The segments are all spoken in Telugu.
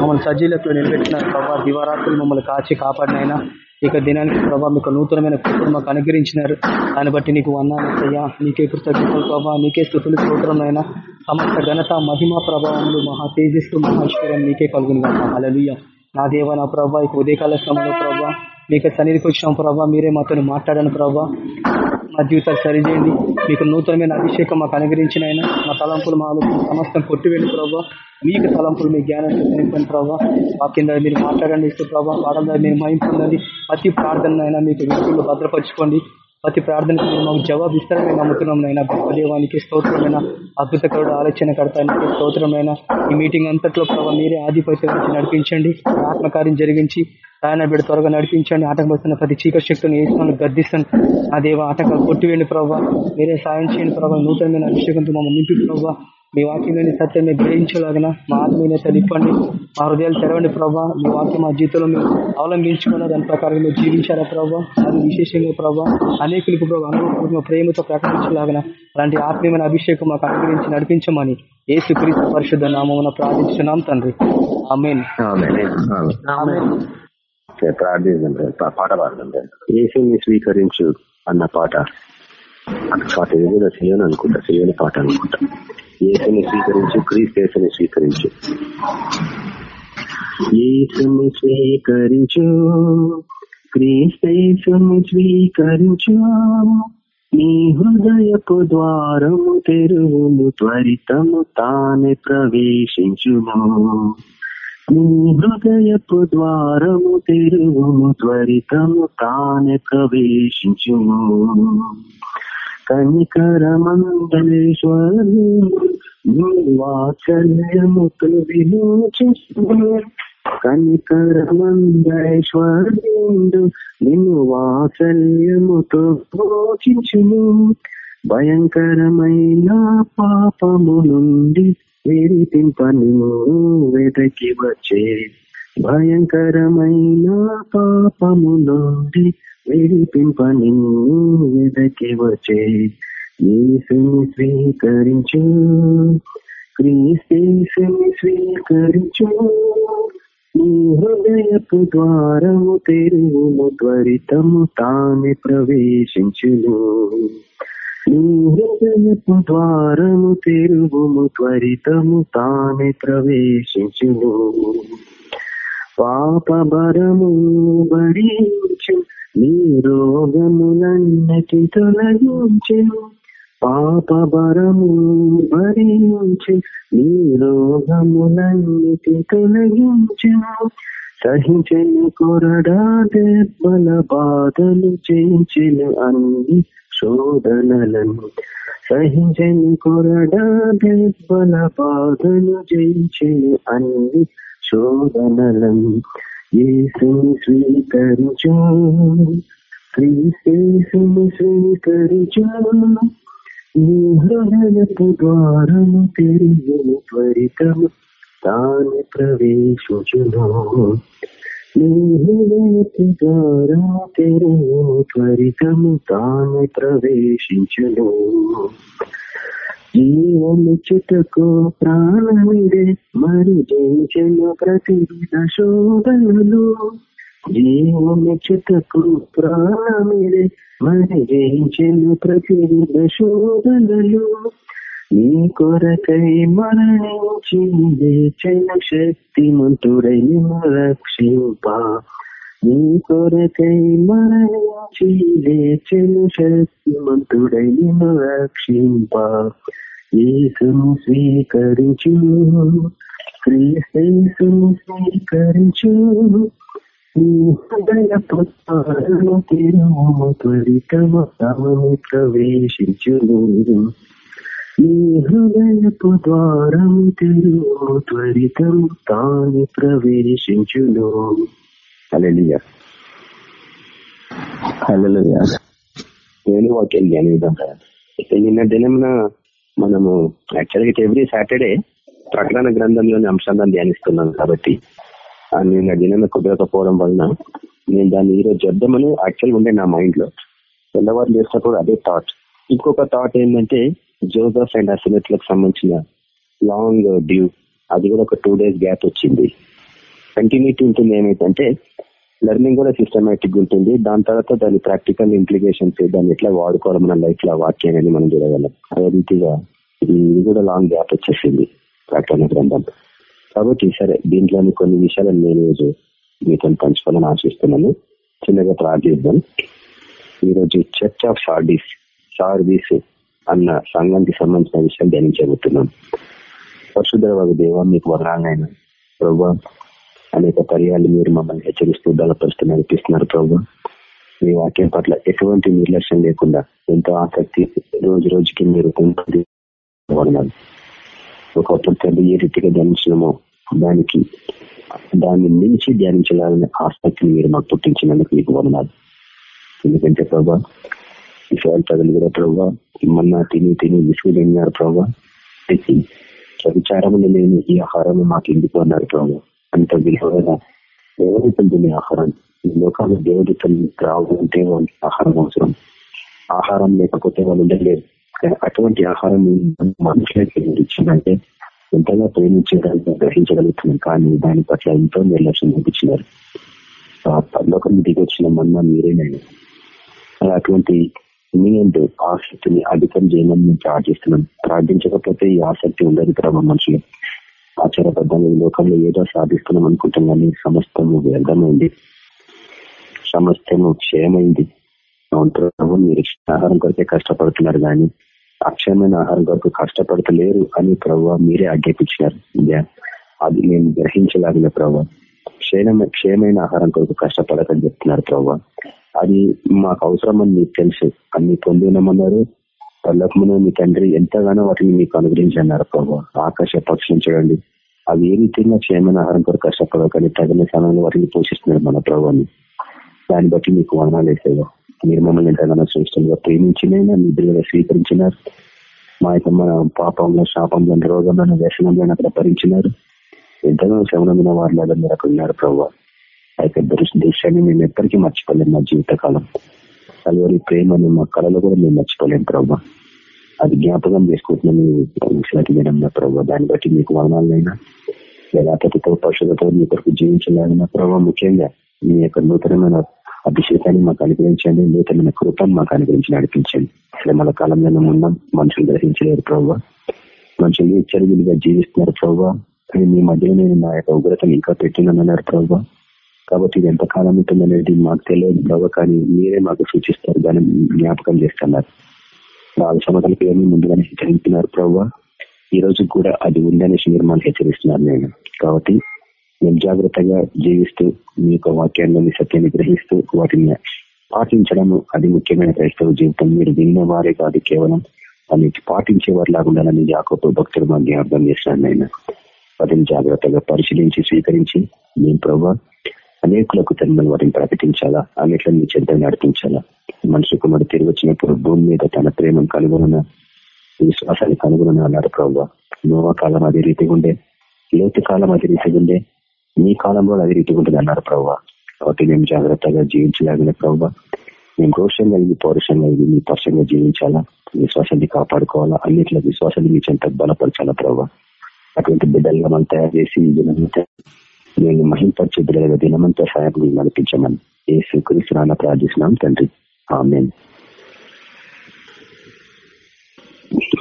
మమ్మల్ని సజీలకు నిలబెట్టినారు ప్రభావ దివారాత్రులు మమ్మల్ని కాచి కాపాడినైనా ఇక దినానికి ప్రభావ మీకు నూతనమైన కృపను మాకు అనుగ్రహించినారు. దాన్ని బట్టి నీకు వందాలయ్యా నీకే కృతజ్ఞతలు ప్రభావ నీకే స్థుతులు స్తోత్రమైన సమస్త ఘనత మహిమ ప్రభావములు మహా తేజస్సు మహేశ్వరం నీకే కలుగును అలలుయ్య నా దేవ నా ప్రభా ఇక ఉదయకాల సమయంలో ప్రభా మీకు సన్నిధికి వచ్చిన ప్రభా మీరే మాతో మాట్లాడాను ప్రభా. మా జీవితాలు సరిచేయండి. మీకు నూతనమైన అభిషేకం మాకు అనుగ్రహించిన ఆయన. మా తలంపులు మా ఆలోచన సమస్తం కొట్టివేండి ప్రభావ మీకు తలంపులు మీ జ్ఞానం నింపండి ప్రభావ వాక్యం మీరు మాట్లాడండి ఇస్తే ప్రభావ పాడడం మీరు మహిం పొందండి ప్రతి ప్రార్థన అయినా మీకు వ్యక్తులు భద్రపరచుకోండి. ప్రతి ప్రార్థనకు మీరు మాకు జవాబు ఇస్తారని నమ్ముతున్నాం నైనా గొప్పదేవానికి స్తోత్రమైన అద్భుతకరుడు ఆలోచన కడతానికి స్తోత్రమైన ఈ మీటింగ్ అంతట్లో ప్రభావ మీరే ఆధిపత్యం నుంచి నడిపించండి. ఆత్మకార్యం జరిగించి ఆయన బిడ్డ త్వరగా నడిపించండి. ఆటంకపడుతున్న ప్రతి చీకటి శక్తిని వేసుకొని గద్దిస్తాను. ఆ దేవ ఆటంకాలు కొట్టివేయండి ప్రభావ మీరే సాయం చేయండి ప్రభావ నూతనమైన అభిషేకంతో మమ్మల్ని నింపి ప్రభావ మీ వాక్యంలోని సత్యం మీరు గ్రహించలాగిన మా ఆత్మీయత తిప్పండి. మా హృదయాలు తెరవండి ప్రభావ మీ వాక్యం మా జీవితంలో మీరు అవలంబించుకున్న దాని ప్రకారం మీరు జీవించారా ప్రభావ అది విశేషంగా ప్రభావ అనేకులకు ప్రభావ అనుభవపూర్వక ప్రేమతో ప్రకటించలాగిన అలాంటి ఆత్మీయమైన అభిషేకం మాకు అనుగ్రహించి నడిపించమని ఏసు క్రీస్తు పరిశుద్ధ నామమున ప్రార్థించున్నాం తండ్రి. ఆమెన్. ప్రార్థించండి పాట పాడుతుంటే ఏసుని స్వీకరించు అన్న పాట. పాట ఏదో చేయను అనుకుంటా చేయని పాట అనుకుంటా. ఏసుని స్వీకరించు క్రీస్తు ఏసుని స్వీకరించు. ఏసుని స్వీకరించు క్రీస్తేసుని స్వీకరించు. నీ హృదయపు ద్వారము తెరువును త్వరితము తానే ప్రవేశించుము. నీ హృదయపు ద్వారము తెరువును త్వరితము తానే ప్రవేశించుము. కనికరమందలేశ్వరు వాత్సల్యముతో విలోచిస్తు కనికరమందలేశ్వరుడు నిన్ను వాత్సల్యముతో మోచించును భయంకరమైన పాపము నుండి వేడిపింపను వెదకి వచ్చే భయంకరమైన పాపము నుండి విడిపింపని వెదకి వచ్చే యేసుని స్వీకరించు. క్రీస్తుని స్వీకరించు. నీ హృదయపు ద్వారము తెరువుము త్వరితము తానే ప్రవేశించును. నీ ద్వారము తెరువుము త్వరితము తానే ప్రవేశించును పాపభరము భరించు నీ రోగములన్నటి తొలగించు పాపభరము భరించు నీ రోగములన్నిటి తొలగించు సహించను కొరడా దెబ్బల బాధలు చేయించిన అన్ని శోధనలను సహించని కొరడా దెబ్బల బాధలు జయించిన అన్ని శోధనలను యేసుని స్వీకరించు. క్రీస్తేసుని స్వీకరించు. నీ హృదయపు ద్వారము తెరిగిన త్వరితము తాను ప్రవేశించును. నీ హృదయపు త్వరితము తాను ప్రవేశించును. జీవముచుటకు ప్రాణమిడే మరి జయించను ప్రతివిధ శోధనలు జీవముచుటకు ప్రాణమిడే మరి జయించను ప్రతివిధ శోధనలు నీ కొరకై మరణించి లేచిన శక్తిమంతుడై నిన్ను రక్షింప. నీ కొరకై మరణించి లేచిన శక్తిమంతుడై నిన్ను రక్షింప. ఏసును స్వీకరించు క్రీస్తేసును స్వీకరించు నీ హృదయ పుత్రను తిరుము త్వరితము ప్రవేశించును నీ హృదయపు ద్వారము తిరుము త్వరితము తాను ప్రవేశించును. హల్లెలూయా దేవుని వాక్యం ధ్యాన విధంగా నిన్న దినంన మనము యాక్చువల్గా ఎవ్రీ సాటర్డే ప్రకటన గ్రంథంలోని అంశాలను ధ్యానిస్తున్నాం కాబట్టి నిన్న దినం కుదరకపోవడం వలన నేను దాన్ని ఈరోజు చేద్దామని యాక్చువల్ ఉండే నా మైండ్లో. తెల్లవారు చేసినప్పుడు అదే థాట్ ఇంకొక థాట్ ఏంటంటే జోసఫ్ అండ్ అసిమెట్లకు సంబంధించిన లాంగ్ డ్యూ అది కూడా ఒక టూ డేస్ గ్యాప్ వచ్చింది. కంటిన్యూటీ ఉంటుంది ఏమైందంటే లెర్నింగ్ కూడా సిస్టమేటిక్ ఉంటుంది. దాని తర్వాత దాని ప్రాక్టికల్ ఇంప్లికేషన్స్ దాన్ని ఎట్లా వాడుకోవాలి మన లైఫ్లో వాక్యాన్ని మనం చూడగలం అదే రీతిగా ఇది కూడా లాంగ్ గ్యాప్ వచ్చేసింది ప్రకటన గ్రంథం. కాబట్టి సరే దీంట్లోని కొన్ని విషయాలు నేను ఈరోజు మీతో పంచుకోవాలని ఆశిస్తున్నాను. చిన్నగా ప్రార్థిద్దాం. ఈరోజు చర్చ్ ఆఫ్ సార్డీస్ సార్డీస్ అన్న సంఘానికి సంబంధించిన విషయం ధ్యానించబోతున్నాం. పరిశుద్ధ దేవ మీకు వదనాలైనా ప్రభా అనేక పర్యాలు మీరు మమ్మల్ని హెచ్చరిస్తూ బలపరుస్తూ నడిపిస్తున్నారు ప్రభు. మీ వాక్యం పట్ల ఎటువంటి నిర్లక్ష్యం లేకుండా ఎంతో ఆసక్తి రోజు రోజుకి మీరు వదనాలు ఒకప్పుడు తండ్రి ఏ రీతిగా ధ్యానించడమో దానికి దాన్ని మించి ధ్యానించాలనే ఆసక్తిని మీరు మాకు పుట్టించినందుకు మీకు వదనాలు. ఎందుకంటే ప్రభా విషయాలు ప్రజలు కూడా ప్రభావ మొన్న తిని తిని విసుగులేనారు ప్రభావ. విచారములు లేని ఈ ఆహారం మాకు ఎందుకు అన్నారు ప్రభావ? అంత విలువగా దేవదీతం తినే ఆహారం? ఈ లోకాలు దేవదూతలు రావాలంటే వాళ్ళకి ఆహారం అవసరం. ఆహారం లేకపోతే వాళ్ళు ఉండలేరు. అటువంటి ఆహారం మనుషులకి ఇచ్చిందంటే ఎంతగా ప్రేమించడానికి గ్రహించగలుగుతున్నాం కానీ దాని పట్ల ఎంతో నిర్లక్ష్యం చూపించినారు. లోకం దిగొచ్చిన మొన్న అలా అటువంటి మీ ఆసక్తిని అధికం చేయమని మేము ప్రార్థిస్తున్నాం. ప్రార్థించకపోతే ఈ ఆసక్తి ఉండదు ప్రభావ మనుషులు. ఆచారబద్ధంగా ఈ లోకంలో ఏదో సాధిస్తున్నాం అనుకుంటాం కానీ సమస్తము వ్యర్థమైంది. సమస్తము క్షయమైంది. మీరు ఆహారం కొరకే కష్టపడుతున్నారు కానీ అక్షయమైన ఆహారం కొరకు కష్టపడతలేరు అని ప్రభావ మీరే ఆజ్ఞాపించినారు. అది నేను గ్రహించలాగిన ప్రభావ క్షయమైన క్షయమైన ఆహారం కొరకు కష్టపడకని చెప్తున్నారు ప్రభావ అది మాకు అవసరం అని మీకు తెలుసు. అన్ని పొంది ఉన్నామన్నారు పల్లకమున మీ తండ్రి ఎంతగానో వాటిని మీకు అనుగ్రహించన్నారు ప్రభావ ఆకాశ పక్షులను చూడండి. అవి ఏ రీతిగా క్షేమైన ఆహారం కొరకు కష్టపడకని తగిన సమయంలో వాటిని పోషిస్తున్నారు మన ప్రభావాన్ని దాన్ని బట్టి మీకు వర్ణాలు వేసేవా. మీరు మమ్మల్ని ఎంతగానో శ్రేష్టంగా ప్రేమించినైనా మీ బిడ్డగా స్వీకరించినారు. మా యొక్క మన పాపంలో శాపంలో రోగంలో వ్యసనంలో అక్కడ భరించినారు ఎంతగానో శ్రవణమైన వారిలాగా మీరు అక్కడ ఉన్నారు ప్రభావ ఆ యొక్క దృశ్యాన్ని మేము ఎప్పటికీ మర్చిపోలేము మా జీవితకాలం. కలవరి ప్రేమని మా కళలో కూడా మేము మర్చిపోలేము ప్రభావ అది జ్ఞాపకం చేసుకుంటున్నాం ప్రభావ దాన్ని బట్టి మీకు వదనాలైనా యథాతతో పశువులతో మీ కొరకు జీవించాలన్న ప్రభావ ముఖ్యంగా మీ యొక్క నూతనమైన అభిషేకాన్ని మాకు అనుగ్రహించండి నూతనమైన కృపను మాకు అనుగ్రహించి నడిపించండి. శ్రమల కాలంలో మేము ఉన్నాం మనుషులు గ్రహించలేరు ప్రభావ మనుషులు చర్యలుగా జీవిస్తున్నారు ప్రభావ మీ మధ్యలో నేను నా యొక్క ఉగ్రతను ఇంకా పెట్టినానన్నారు ప్రభావ కాబట్టి ఇది ఎంతకాలం ఉంటుందనేది మాకు తెలియదు. ప్రభావ కానీ మీరే మాకు సూచిస్తారు దాన్ని జ్ఞాపకం చేస్తున్నారు. నాలుగు సంవత్సరాలకి ఏమి ముందుగానే హెచ్చరించినారు ప్రభావ ఈ రోజు కూడా అది ఉందనేసి మీరు హెచ్చరిస్తున్నారు నేను. కాబట్టి మేము జాగ్రత్తగా జీవిస్తూ మీ యొక్క వాక్యాన్ని సత్యాన్ని గ్రహిస్తూ వాటిని పాటించడం అది ముఖ్యమైన క్రైస్తవ జీవితం. మీరు విన్నవారే కాదు కేవలం అని పాటించే వారు లాగుండాలని యాకోపు భక్తులు మా జ్ఞాపకం చేస్తున్నాను నేను వాటిని జాగ్రత్తగా పరిశీలించి స్వీకరించి మేము ప్రభావ అనేకులకు తనమని వాటిని ప్రకటించాలా? అన్నిట్లను మీ చెంత నడిపించాలా? మనిషి కుమారు తిరిగి వచ్చినప్పుడు భూమి మీద తన ప్రేమను కనుగొన విశ్వాసాన్ని కనుగొన అన్నారు ప్రభు నోవా కాలం అదే రీతిగా ఉండే. లేత కాలం అదే రీతిగా ఉండే. మీ కాలంలో అదే రీతిగా ఉంటుంది అన్నారు ప్రభు కాబట్టి మేము జాగ్రత్తగా జీవించలేగిన ప్రభు మేము రోషం కలిగి పౌరుషం కలిగి మీ పరుషంగా జీవించాలా? విశ్వాసాన్ని కాపాడుకోవాలా? అన్నిట్లో విశ్వాసాన్ని మీ చెంత బలపరచాలా ప్రభు అటువంటి బిడ్డలుగా మనం తయారు చేసి నేను మహింపరిచే బిడ్డలుగా దినమంతా సహాయం నడిపించమని ఏ స్వీకరిస్తున్నా ప్రార్థిస్తున్నాం తండ్రి. ఆమె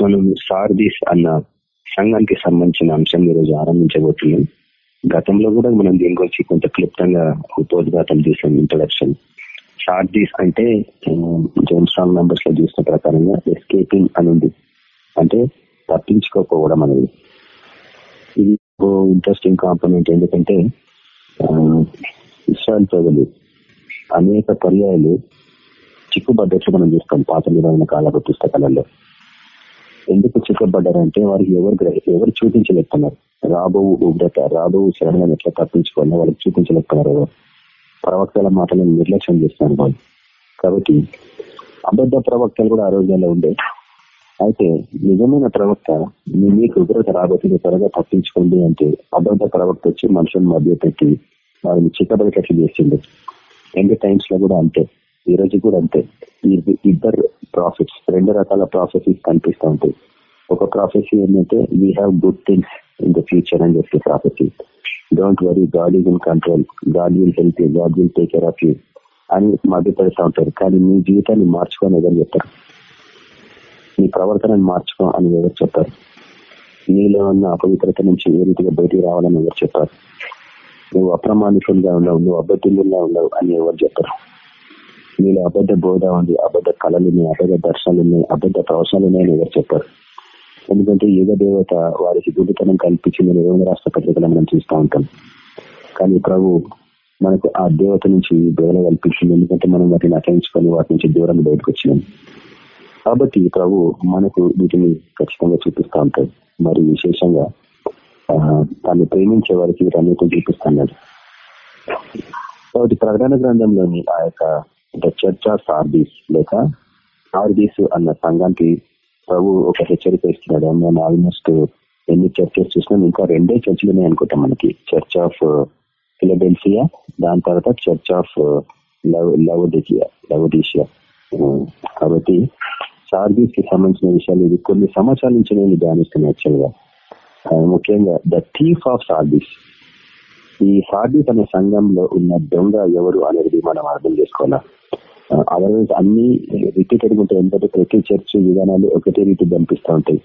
మనం సార్దీస్ అన్న సంఘానికి సంబంధించిన అంశం ఈరోజు ఆరంభించబోతున్నాం. గతంలో కూడా మనం దీని గురించి కొంత క్లుప్తంగా ఉపోద్ఘాతం చేసాం ఇంట్రడక్షన్ సార్దీస్ అంటే జోన్ రాంగ్ నంబర్స్లో చూసిన ప్రకారంగా ఎస్కేపింగ్ అని ఉంది. అంటే తప్పించుకోకపోవడం అనేది. ఇది ఇంట్రెస్టింగ్ కాంపోనెంట్ ఎందుకంటే ఇస్రాయల్ ప్రజలు అనేక పర్యాయాలు చిక్కుబడ్డట్లు మనం చూస్తాం పాత నిర్వహణ కాలపు పుస్తకాలలో. ఎందుకు చిక్కబడ్డారంటే వారికి ఎవరు ఎవరు చూపించలేకున్నారు రాబో ఉగ్రత రాబో శరణాలను ఎట్లా తప్పించుకోవాలని వాళ్ళకి చూపించలేకున్నారు ప్రవక్తల మాటలను నిర్లక్ష్యం చేస్తున్నారు వాళ్ళు. కాబట్టి అబద్ధ ప్రవక్తలు కూడా ఆ రోజుల్లో ఉండే. అయితే నిజమైన ప్రవక్త మీకు ఉగ్రత రాబోతుంది త్వరగా తప్పించుకోండి అంటే అబద్ధ ప్రవక్త వచ్చి మనుషుల మధ్య పెట్టి వారిని చిక్కబడేటట్లు చేసిండు ఎండ్ టైమ్స్లో కూడా అంతే. ఈ రోజు కూడా అంతే. ఇద్దరు ప్రాఫిట్స్ రెండు రకాల ప్రాఫెసీస్ కనిపిస్తూ ఉంటాయి. ఒక ప్రాఫెసీ ఏంటంటే we have good things in the future అని చెప్పి prophecy don't worry God is in control God will help you God will take care of you అని మధ్యపడుతూ ఉంటారు. కానీ మీ జీవితాన్ని మార్చుకొని ఎవరు చెప్తారు. నీ ప్రవర్తనను మార్చుకో అని ఎవరు చెప్పారు? నీలో ఉన్న అపవిత్రత నుంచి ఏ రీతిగా బయటికి రావాలని ఎవరు చెప్పారు? నువ్వు అప్రమాణికులుగా ఉండవు నువ్వు అబద్ధంగా ఉండవు అని ఎవరు చెప్పారు? నీలో అబద్ధ బోధ ఉంది అబద్ధ కళలు ఉన్నాయి అబద్ధ దర్శనాలు ఉన్నాయి అబద్ధ ప్రవచనాలు ఉన్నాయని ఎవరు చెప్పారు? ఎందుకంటే యుగ దేవత వారికి గుడితనం కల్పించిందని రెండు రాష్ట్ర పత్రికలు మనం చూస్తూ ఉంటాం. కానీ ప్రభు మనకు ఆ దేవత నుంచి బేల కల్పించింది. ఎందుకంటే మనం వాటిని అటయించుకొని వాటి నుంచి దూరం బయటకు వచ్చినాం. కాబట్టి ప్రభు మనకు వీటిని ఖచ్చితంగా చూపిస్తూ ఉంటాయి మరి విశేషంగా తను ప్రేమించే వారికి వీటన్నిటిని చూపిస్తున్నాడు కాబట్టి ప్రకటన గ్రంథంలోని ఆ యొక్క చర్చ్ ఆఫ్ ఆర్బీస్ లేక ఆర్బీస్ అన్న సంఘానికి ప్రభు ఒక హెచ్చరిక ఇస్తున్నాడు. నేను ఆల్మోస్ట్ ఎన్ని చర్చెస్ చూసినా ఇంకా రెండే చర్చిలు ఉన్నాయి అనుకుంటాం మనకి. చర్చ్ ఆఫ్ ఫిలబెల్సియా దాని తర్వాత church of love Laodicea Laodicea కాబట్టి సార్బీస్కి సంబంధించిన విషయాలు ఇది కొన్ని సంవత్సరాల నుంచి నేను ధ్యానిస్తున్నాను యాక్చువల్గా ముఖ్యంగా ద థీఫ్ ఆఫ్ సార్బీస్ ఈ సార్బీస్ అనే సంఘంలో ఉన్న దొంగ ఎవరు అనేది మనం అర్థం చేసుకోవాలా? అదర్వైజ్ అన్ని రిపీటెడ్ ఉంటాయి. ఎందుకంటే ప్రతి చర్చ్ విధానాలు ఒకటే రీతి కనిపిస్తూ ఉంటాయి.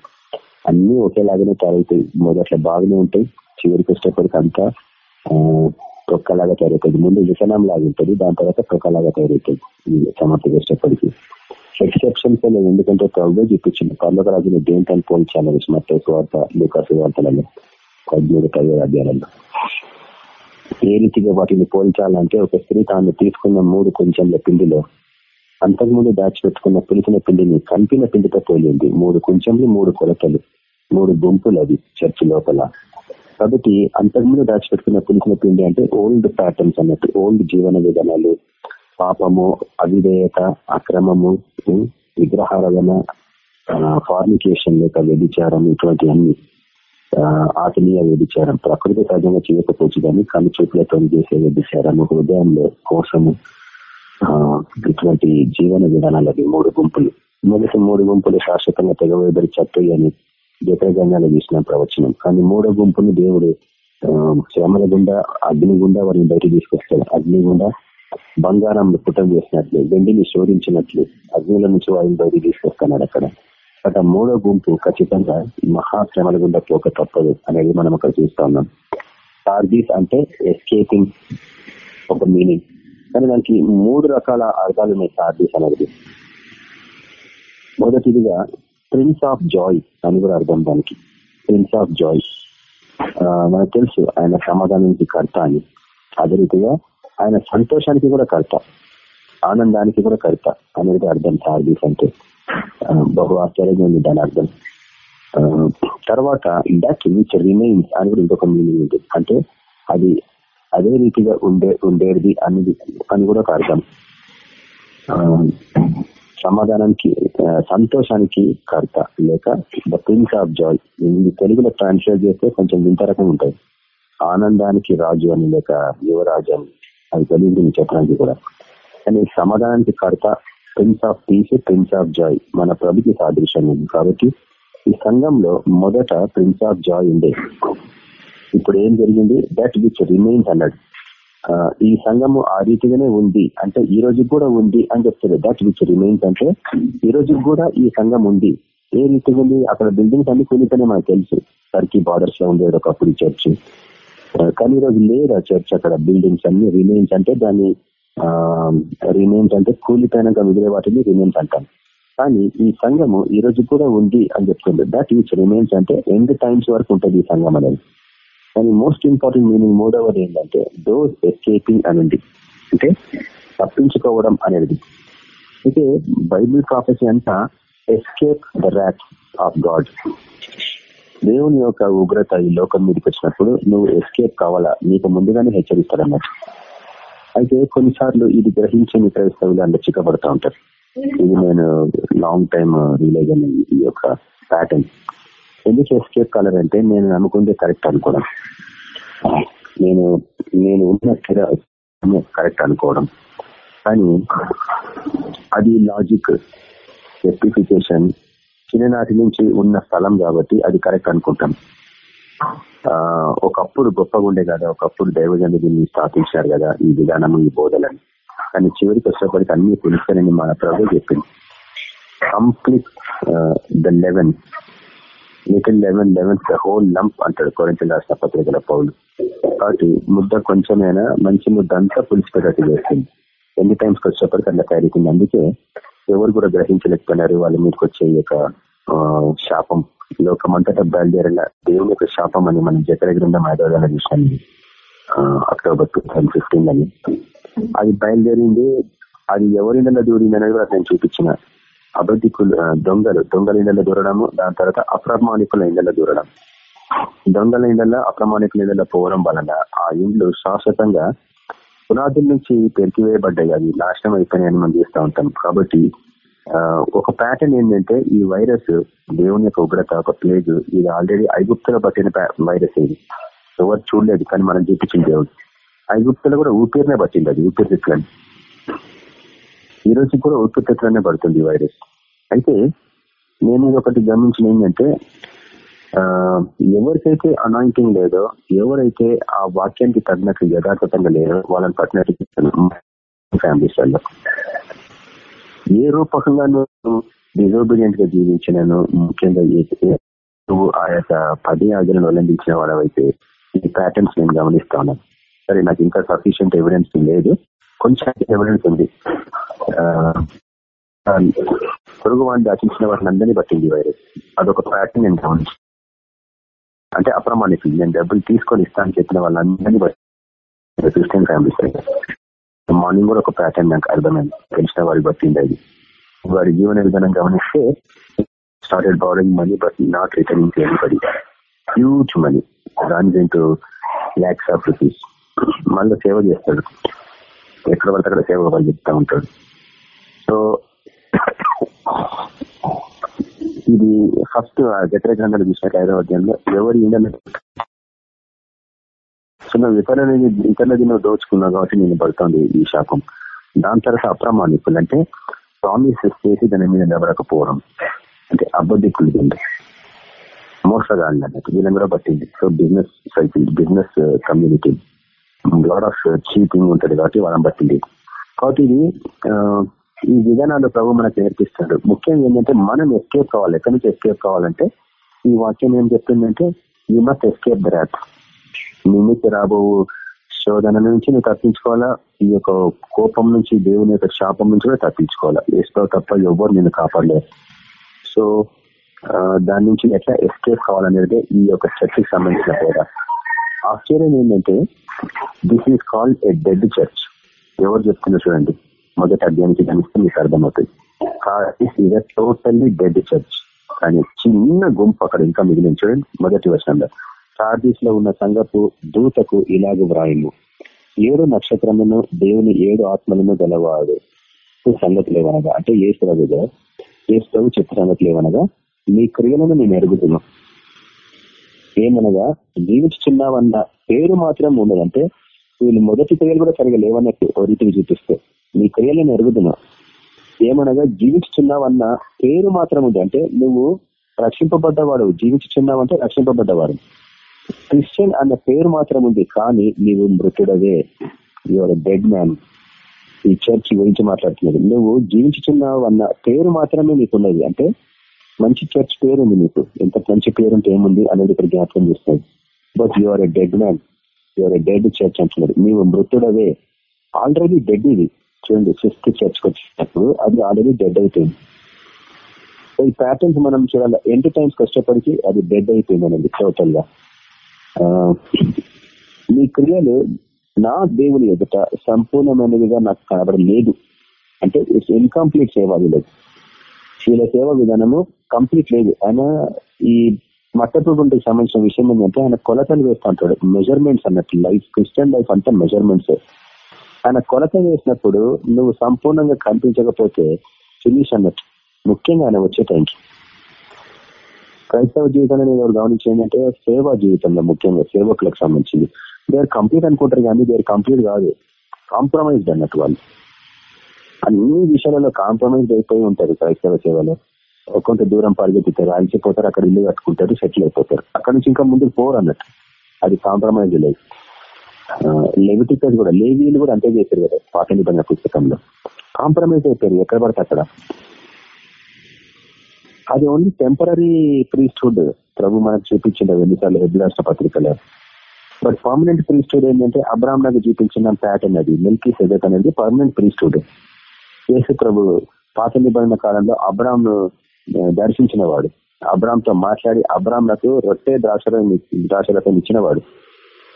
అన్ని ఒకేలాగానే తయారవుతాయి. మొదట్లో బాగానే ఉంటాయి. చివరికి వచ్చేప్పటికి అంతా తొక్కలాగా తయారవుతుంది. ముందు విసనం లాగా ఉంటుంది. దాని తర్వాత తొక్కలాగా తయారవుతుంది. సమర్థ వచ్చేప్పటికి. ఎక్సెప్షన్స్ అనేది ఎందుకంటే ప్రభుత్వం చూపించింది పర్లోక రాజుని దేంతని పోల్చాలని మత వార్త లూకాసు వార్తలలో పద్మూడు పదిహేడు అధ్యాయంలో ఏ రీతిగా వాటిని పోల్చాలంటే ఒక స్త్రీ తాను తీసుకున్న మూడు కొంచెంల పిండిలో అంతకుముందు దాచిపెట్టుకున్న పిలిచిన పిండిని కంపిన పిండితో పోలింది. మూడు కొంచెంలు మూడు కొలతలు మూడు గుంపులు అది చర్చి లోపల. కాబట్టి అంతకుముందు దాచిపెట్టుకున్న పిలిచిన పిండి అంటే ఓల్డ్ ప్యాటర్న్స్ అన్నట్టు ఓల్డ్ జీవన విధానాలు. పాపము అవిధేయత అక్రమము విగ్రహారాధన ఫార్మికేషన్ లేక వ్యభిచారం ఇటువంటి అన్ని ఆత్మీయ వ్యభిచారం ప్రకృతి సహజంగా చేయకపోవచ్చు కానీ కళ్ళు చూపులతో చేసే వ్యభిచారం హృదయంలో కోసము ఇటువంటి జీవన విధానాలు అవి మూడు గుంపులు. మొదటి మూడు గుంపులు శాశ్వతంగా తెగవేదరి చట్టు అని వ్యతిరేకంగా చూసిన ప్రవచనం. కానీ మూడో గుంపును దేవుడు శ్రమల గుండా అగ్ని గుండా వారిని బయట తీసుకొస్తాడు. అగ్ని గుండా బంగారం పుట్టం చేసినట్లు వెండిని శోధించినట్లు అగ్నుల నుంచి వారిని బయట తీసుకొస్తున్నాడు అక్కడ. అక్కడ మూడో గుంపు ఖచ్చితంగా మహాశ్రమల గుండా పోక తప్పదు అనేది మనం అక్కడ చూస్తా ఉన్నాం. సార్బీస్ అంటే ఎస్కేపింగ్ ఒక మీనింగ్ కానీ దానికి మూడు రకాల అర్థాలు ఉన్నాయి సార్బీస్ అనేది. మొదటిదిగా ప్రిన్స్ ఆఫ్ జాయ్ అని కూడా అర్థం దానికి. ప్రిన్స్ ఆఫ్ జాయ్ మనకు తెలుసు ఆయన సమాధానానికి కర్త అని. అదే రీతిగా ఆయన సంతోషానికి కూడా కర్త ఆనందానికి కూడా కర్త అనేది అర్థం సార్బీస్ అంటే బహు ఆశ్చర్యంగా ఉంది దాని అర్థం. తర్వాత దట్ విచ్ రిమైన్స్ అని కూడా ఇంకొక మీనింగ్ ఉంది. అంటే అది అదే రీతిగా ఉండే ఉండేది అనేది అని కూడా ఒక అర్థం. సమాధానానికి సంతోషానికి కర్త లేక ద ప్రిన్స్ ఆఫ్ జాయ్ ఇది తెలుగులో ట్రాన్స్లేట్ చేస్తే కొంచెం వింత రకం ఉంటుంది. ఆనందానికి రాజు అని లేక యువరాజు అని. అది తెలియదు చెప్పడానికి కూడా. కానీ సమాధానానికి కర్త prince of peace prince of joy మన ప్రభుకి సాదృశ్యం ఉంది కాబట్టి ఈ సంఘంలో మొదట ప్రిన్స్ ఆఫ్ జాయ్ ఉండే. ఇప్పుడు ఏం జరిగింది? దట్ విచ్ రిమైన్స్ అన్నాడు. ఈ సంఘము ఆ రీతిగానే ఉంది. అంటే ఈ రోజు కూడా ఉంది అని చెప్తుంది దట్ విచ్ రిమైన్స్ అంటే ఈ రోజు కూడా ఈ సంఘం ఉంది. ఏ రీతిగా ఉంది? అక్కడ బిల్డింగ్స్ అన్ని కూలిపోయినా మనకు తెలుసు. టర్కీ బార్డర్స్లో ఉండేది ఒకప్పుడు చర్చ్ Uh, కానీ ఈరోజు రోజు లేదు ఆ చర్చ్ అక్కడ? బిల్డింగ్స్ అన్ని రిమైన్స్ అంటే దాన్ని రిమైన్స్ అంటే కూలిపోయినాక మిగిలే వాటిని రిమైన్స్ అంటాం. కానీ ఈ సంఘము ఈ రోజు కూడా ఉంది అని చెప్తుంది. దట్ ఈచ్ రిమైన్స్ అంటే ఎండ్ టైమ్స్ వరకు ఉంటుంది ఈ సంఘం అనేది. కానీ మోస్ట్ ఇంపార్టెంట్ మీనింగ్ మూడవది ఏంటంటే డోస్ ఎస్కేపింగ్ అనేది అంటే తప్పించుకోవడం అనేది. అయితే బైబిల్ ప్రాఫెసీ అంతా escape the wrath of God దేవుని యొక్క ఉగ్రత ఈ లోకం మీదకి వచ్చినప్పుడు నువ్వు ఎస్కేప్ కావాలా? నీకు ముందుగానే హెచ్చరిస్తారన్నట్టు అయితే కొన్నిసార్లు ఇది గ్రహించని క్రైస్తవులు అందులో చిక్కబడుతూ ఉంటారు. ఇది నేను లాంగ్ టైమ్ రిలైజ్ అని ఈ యొక్క ప్యాటర్న్ ఎందుకు ఎస్కేప్ కలర్ అంటే నేను అనుకుంటే కరెక్ట్ అనుకోవడం. నేను నేను ఉన్న స్థిర కరెక్ట్ అనుకోవడం. కానీ అది లాజిక్ ఎప్లిఫికేషన్ చిన్ననాటి నుంచి ఉన్న స్థలం కాబట్టి అది కరెక్ట్ అనుకుంటాం ఒకప్పుడు గొప్పగా ఉండే కదా ఒకప్పుడు దైవజనులు దీన్ని స్థాపించారు కదా ఈ విధానము ఈ బోధలని. కానీ చివరికి వచ్చేప్పటికి అన్ని తెలుస్తానని మన ప్రభు చెప్పింది. Complete the leaven little leaven leaven the whole lump అంటాడు కొరింతలు రాసిన పత్రికల పౌలు. కాబట్టి ముద్ద కొంచెమైనా మంచి ముద్ద అంతా పులిసిపెట్టట్టు చేస్తుంది. ఎన్ని టైమ్స్కి వచ్చేప్పటికి అంత తయారైంది అందుకే ఎవరు కూడా గ్రహించలేకపోయినారు వాళ్ళ మీదకి వచ్చే యొక్క శాపం. లోకమంతటా బయలుదేరిన దేవుని యొక్క శాపం అని మనం జకర గ్రంథం ఐదవ చూసాం అక్టోబర్ టూ థౌసండ్ ఫిఫ్టీన్ అని. అది బయలుదేరింది. అది ఎవరి నెల దూరింది అనేది కూడా నేను చూపించిన అబద్ధికులు దొంగలు. దొంగల ఇండలో దూరడము దాని తర్వాత అప్రమాణికుల ఇండలో దూరడం. దొంగల ఇండల్లో అప్రమాణికుల ఇండలో పోవడం వలన ఆ ఇండ్లు శాశ్వతంగా పునాదుల నుంచి పెరికివేయబడ్డాయి. అవి నాశనం అయిపోయినాయని మనం చేస్తూ ఉంటాం. కాబట్టి ఒక ప్యాటర్న్ ఏంటంటే ఈ వైరస్ దేవుని యొక్క ఉగ్రత ఒక ప్లేగ్ ఇది ఆల్రెడీ ఐగుప్తులో పట్టిన వైరస్ ఇది. ఎవరు చూడలేదు కానీ మనం చూపించింది దేవుడు. ఐగుప్తులు కూడా ఊపిరినే పట్టింది అది ఊపిరితిత్తులని ఈ రోజు కూడా ఊపిరితిత్తులనే పడుతుంది ఈ వైరస్ అయితే నేను ఒకటి గమనించిన ఏంటంటే ఎవరికైతే అనాయింటింగ్ లేదో ఎవరైతే ఆ వాక్యానికి తగినట్లు యథార్థంగా లేదో వాళ్ళని పట్టినట్టు ఫ్యామిలీస్లో ఏ రూపకంగా నువ్వు డిజోబీడియంట్గా జీవించినను ముఖ్యంగా నువ్వు ఆ యొక్క పది ఆజ్ఞలను ఉల్లంఘించిన వాళ్ళవైతే ఈ ప్యాటర్న్స్ నేను గమనిస్తా ఉన్నాను. సరే నాకు ఇంకా సఫిషియంట్ ఎవిడెన్స్ లేదు. కొంచెం ఎవిడెన్స్ ఉంది. పొరుగు వాడిని దాచించిన వాటిని అందరినీ పట్టింది వైరస్ అదొక ప్యాటర్న్ నేను గమనించాను అంటే అప్రమాణికులు నేను డబ్బులు తీసుకొని ఇస్తాను చెప్పిన వాళ్ళందరినీ బట్టి క్రిస్టియన్ ఫ్యామిలీస్. మార్నింగ్ కూడా ఒక ప్యాటర్న్ నాకు అర్థమైంది. తెలిసిన వారికి బట్టింది అది వారి జీవన విధానం గమనిస్తే started borrowing money but not returning to anybody huge money దాని ఇన్ ల్యాక్స్ ఆఫ్ రూపీస్ మళ్ళీ సేవ చేస్తాడు. ఎక్కడ పడితే అక్కడ సేవ వాళ్ళు చెప్తా ఉంటాడు. సో ఇది ఫస్ట్ వ్యతిరేక గ్రంథాలు చూసినట్టు ఐదవ అధ్యాయంలో ఎవరి ఇండియన్ సో నువ్వు ఇతరులది నువ్వు దోచుకున్నావు కాబట్టి నేను పడుతుంది ఈ శాపం. దాని తర్వాత అప్రమాణికులు అంటే ప్రామిసెస్ చేసి దాని మీద నిలబడకపోవడం. అంటే అబద్ధికులు కింద మోసగాళ్ళు అన్నట్టు. వీళ్ళని కూడా పట్టింది. So business cycle business community lot of cheating ఉంటుంది కాబట్టి వాళ్ళని పట్టింది. కాబట్టి ఇది ఆ, ఈ విధానాలు ప్రభు మనకు నేర్పిస్తాడు. ముఖ్యంగా ఏంటంటే మనం ఎస్కేప్ కావాలి. ఎక్కడి నుంచి ఎస్కేప్ కావాలంటే ఈ వాక్యం ఏం చెప్తుందంటే యూ మస్ట్ ఎస్కేప్ ద నిమిత్త రాబో శోధన నుంచి నువ్వు తప్పించుకోవాలా ఈ యొక్క కోపం నుంచి దేవుని యొక్క శాపం నుంచి కూడా తప్పించుకోవాలా వేసుకో తప్ప ఎవరు నేను కాపాడలేరు సో దాని నుంచి ఎట్లా ఎస్కేప్ కావాలనేది ఈ యొక్క చర్చికి సంబంధించిన కూడా ఆశ్చర్యం ఏంటంటే this is called a dead church ఎవరు చెప్తున్నారు చూడండి మొదటి అధ్యాయానికి గమనిస్తే మీకు అర్థమవుతుంది ఇది టోటల్లీ డెడ్ చర్చ్ కానీ చిన్న గుంపు అక్కడ ఇంకా మిగిలిన చూడండి మొదటి వర్షంలో సార్దీస్లో ఉన్న సంగపు దూతకు ఇలాగ వ్రాయము. ఏడు నక్షత్రమును దేవుని ఏడు ఆత్మలను గలవాడు. సంగతి లేవనగా అంటే ఏ ప్రభుగా ఏ ప్రభు చెప్పు సంగతి లేవనగా నీ క్రియలను నేను ఎరుగుతున్నా ఏమనగా జీవించుచున్నావన్న పేరు మాత్రం ఉండదంటే వీళ్ళు మొదటి క్రియలు కూడా సరిగా లేవన్నట్టు ఓ రీతికి చూపిస్తే నీ క్రియలను ఎరుగుతున్నా ఏమనగా జీవించుచున్నావన్న పేరు మాత్రం ఉంది అంటే నువ్వు రక్షింపబడ్డవాడు. జీవించుచున్నావంటే రక్షింపబడ్డవాడు. క్రిస్టియన్ అన్న పేరు మాత్రం ఉంది కానీ నీవు మృతుడవే. యువర్ డెడ్ మ్యాన్ ఈ చర్చ్ గురించి మాట్లాడుతున్నది నువ్వు జీవించుతున్నావు అన్న పేరు మాత్రమే నీకున్నది. అంటే మంచి చర్చ్ పేరు ఉంది నీకు. ఎంత మంచి పేరు ఉంటే ఏముంది అనేది ఇక్కడ జ్ఞాపకం చేస్తుంది. But you are a dead man you are a dead church అంటున్నాడు. నీవు మృతుడవే. ఆల్రెడీ డెడ్ ఇది. చూడండి ఫిఫ్త్ చర్చ్కి వచ్చినప్పుడు అది ఆల్రెడీ డెడ్ అయిపోయింది. ఈ ప్యాటర్న్స్ మనం చూడాలి. ఎన్ని టైమ్స్ కష్టపడికి అది డెడ్ అయిపోయింది అనేది టోటల్గా. ఆ, నీ క్రియలు నా దేవుని ఎదుట సంపూర్ణమైనదిగా నాకు కనబడలేదు అంటే ఇట్స్ ఇన్కంప్లీట్ సేవ లేదు వీళ్ళ సేవ విధానము కంప్లీట్ లేదు. ఆయన ఈ మట్టపుకుంటు సంబంధించిన విషయం ఏంటంటే ఆయన కొలతలు వేస్తూ మెజర్మెంట్స్ అన్నట్టు లైఫ్ క్రిస్టియన్ లైఫ్ అంతా మెజర్మెంట్స్ ఆయన కొలత వేసినప్పుడు నువ్వు సంపూర్ణంగా కనిపించకపోతే ఫినిష్ అన్నట్టు. ముఖ్యంగా ఆయన వచ్చే టైంకి క్రైస్తవ జీవితంలో నేను ఎవరు గమనించి ఏంటంటే సేవా జీవితంలో ముఖ్యంగా సేవకులకు సంబంధించింది. దేర్ కంప్లీట్ అనుకుంటారు కానీ దేర్ కంప్లీట్ కాదు. కాంప్రమైజ్డ్ అన్నట్టు వాళ్ళు. అన్ని విషయాలలో కాంప్రమైజ్ అయిపోయి ఉంటారు క్రైస్తవ సేవలో. కొంత దూరం పరిగెత్తుతారు అలిచిపోతారు అక్కడ ఇల్లు కట్టుకుంటారు సెటిల్ అయిపోతారు. అక్కడ నుంచి ఇంకా ముందుకు పోరు అన్నట్టు. అది కాంప్రమైజ్ లేదు లెవిటికస్ కూడా లేవీలు కూడా అంతే చేశారు కదా పాత నిబంధన పుస్తకంలో. కాంప్రమైజ్ అయిపోయారు. ఎక్కడ పడితే అక్కడ. అది ఓన్లీ టెంపరీ ప్రీస్టుడ్ ప్రభు మనకు చూపించిన ఎన్నిసార్లు హెడ్ రాష్ట్ర పత్రికలో. బట్ పర్మనెంట్ ప్రీస్టుడ్ ఏంటంటే అబ్రామ్ నాకు చూపించిన ప్యాటర్న్ అది. మిల్కీ సెదక్ అనేది పర్మనెంట్ ప్రీస్టుడ్ యేసు ప్రభు పాత నిబంధన కాలంలో అబ్రామ్ దర్శించిన వాడు అబ్రామ్తో మాట్లాడి అబ్రామ్ నాకు రొట్టె ద్రాక్షరం ద్రాక్షలతో ఇచ్చినవాడు.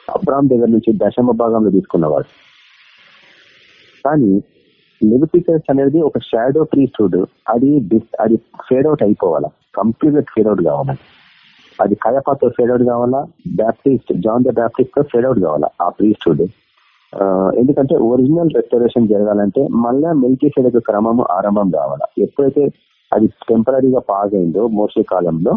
అబ్రామ్ దగ్గర నుంచి దశమ భాగంలో తీసుకున్నవాడు. కానీ లెవిటికస్ అనేది ఒక షాడో ప్రీస్టుడ్ అది అది ఫేడ్ అవుట్ అయిపోవాలా. కంప్లీట్గా ఫేడ్ అవుట్ కావాలి. అది కయపాతో ఫేడ్ అవుట్ కావాలా? బ్యాప్టిస్ట్ జాన్ ద బ్యాప్టిస్ట్తో ఫేడ్ అవుట్ కావాలా ఆ ప్రీస్టుడ్ ఎందుకంటే ఒరిజినల్ రెస్టరేషన్ జరగాలంటే మళ్ళా మిల్కీ సెడకు క్రమము ఆరంభం కావాలా. ఎప్పుడైతే అది టెంపరీగా పాజ్ అయిందో మోసే కాలంలో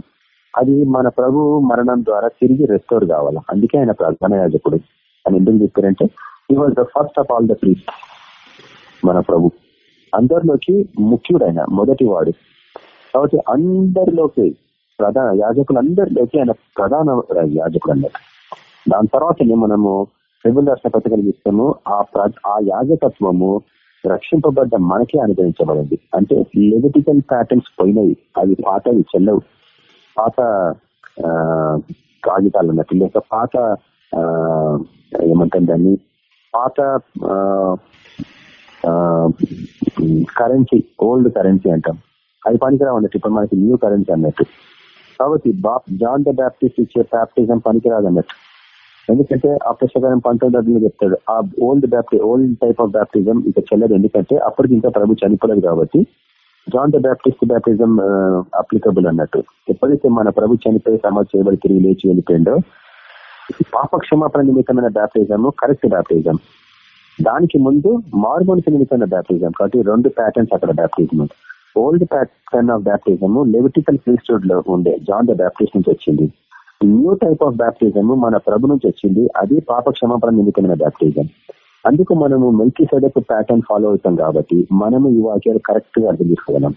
అది మన ప్రభు మరణం ద్వారా తిరిగి రెస్టోర్ కావాలా. అందుకే ఆయన ప్రధాన యాజకుడు అని ఎందుకు చెప్పారంటే ఈ was the first of all the priest మన ప్రభు. అందరిలోకి ముఖ్యుడైన మొదటి వాడు కాబట్టి అందరిలోకి ప్రధాన యాజకులందరిలోకి ఆయన ప్రధాన యాజకుడు అన్నట్టు దాని తర్వాతనే మనము ప్రభుల దర్శన పత్రికలు ఇస్తాము ఆ ఆ యాజకత్వము రక్షింపబడ్డ మనకే అనుగ్రహించబడింది. అంటే లెగటికల్ ప్యాటర్న్స్ పోయినాయి. అవి పాతవి చెల్లవు. పాత కాగితాలు అన్నట్టు. లేక పాత ఏమంటారు దాన్ని? పాత కరెన్సీ ఓల్డ్ కరెన్సీ అంటాం. అది పనికిరావు అన్నట్టు. ఇప్పుడు మనకి న్యూ కరెన్సీ అన్నట్టు. కాబట్టి జాన్ ద బ్యాప్టిస్ట్ ఇచ్చే బ్యాప్టిజం పనికిరాదు అన్నట్టు. ఎందుకంటే ఆ పుస్తకం పంతొమ్మిది చెప్తాడు. ఆ ఓల్డ్ బ్యాప్టి ఓల్డ్ టైప్ ఆఫ్ బ్యాప్టిజం ఇక చెల్లదు. ఎందుకంటే అప్పటికి ఇంకా ప్రభు చనిపోలేదు కాబట్టి John the Baptist baptism applicable అన్నట్టు. ఎప్పుడైతే మన ప్రభు చనిపోయి సమాజ్ చేయబడి తిరిగి లేచి వెళ్ళిపోయిందో పాపక్షమాపణ నిమిత్తమైన బ్యాప్టిజము కరెక్ట్ బ్యాప్టిజం దానికి ముందు మార్మోన్స్ నిమిత్తమైన బ్యాప్టిజం కాబట్టి రెండు ప్యాటర్న్స్ అక్కడ baptism old pattern of baptism Levitical ప్రీస్టూడ్లో ఉండే జాన్ ద బ్యాప్టిస్ట్ నుంచి వచ్చింది. న్యూ టైప్ ఆఫ్ బ్యాప్టిజం మన ప్రభు నుంచి వచ్చింది అది పాప క్షమాపణ నిమిత్తమైన బ్యాప్టిజం అందుకు మనము మెల్కి సడకు ప్యాటర్న్ ఫాలో అవుతాం కాబట్టి మనము ఈ వాక్యాలు కరెక్ట్గా అర్థం చేసుకోగలం.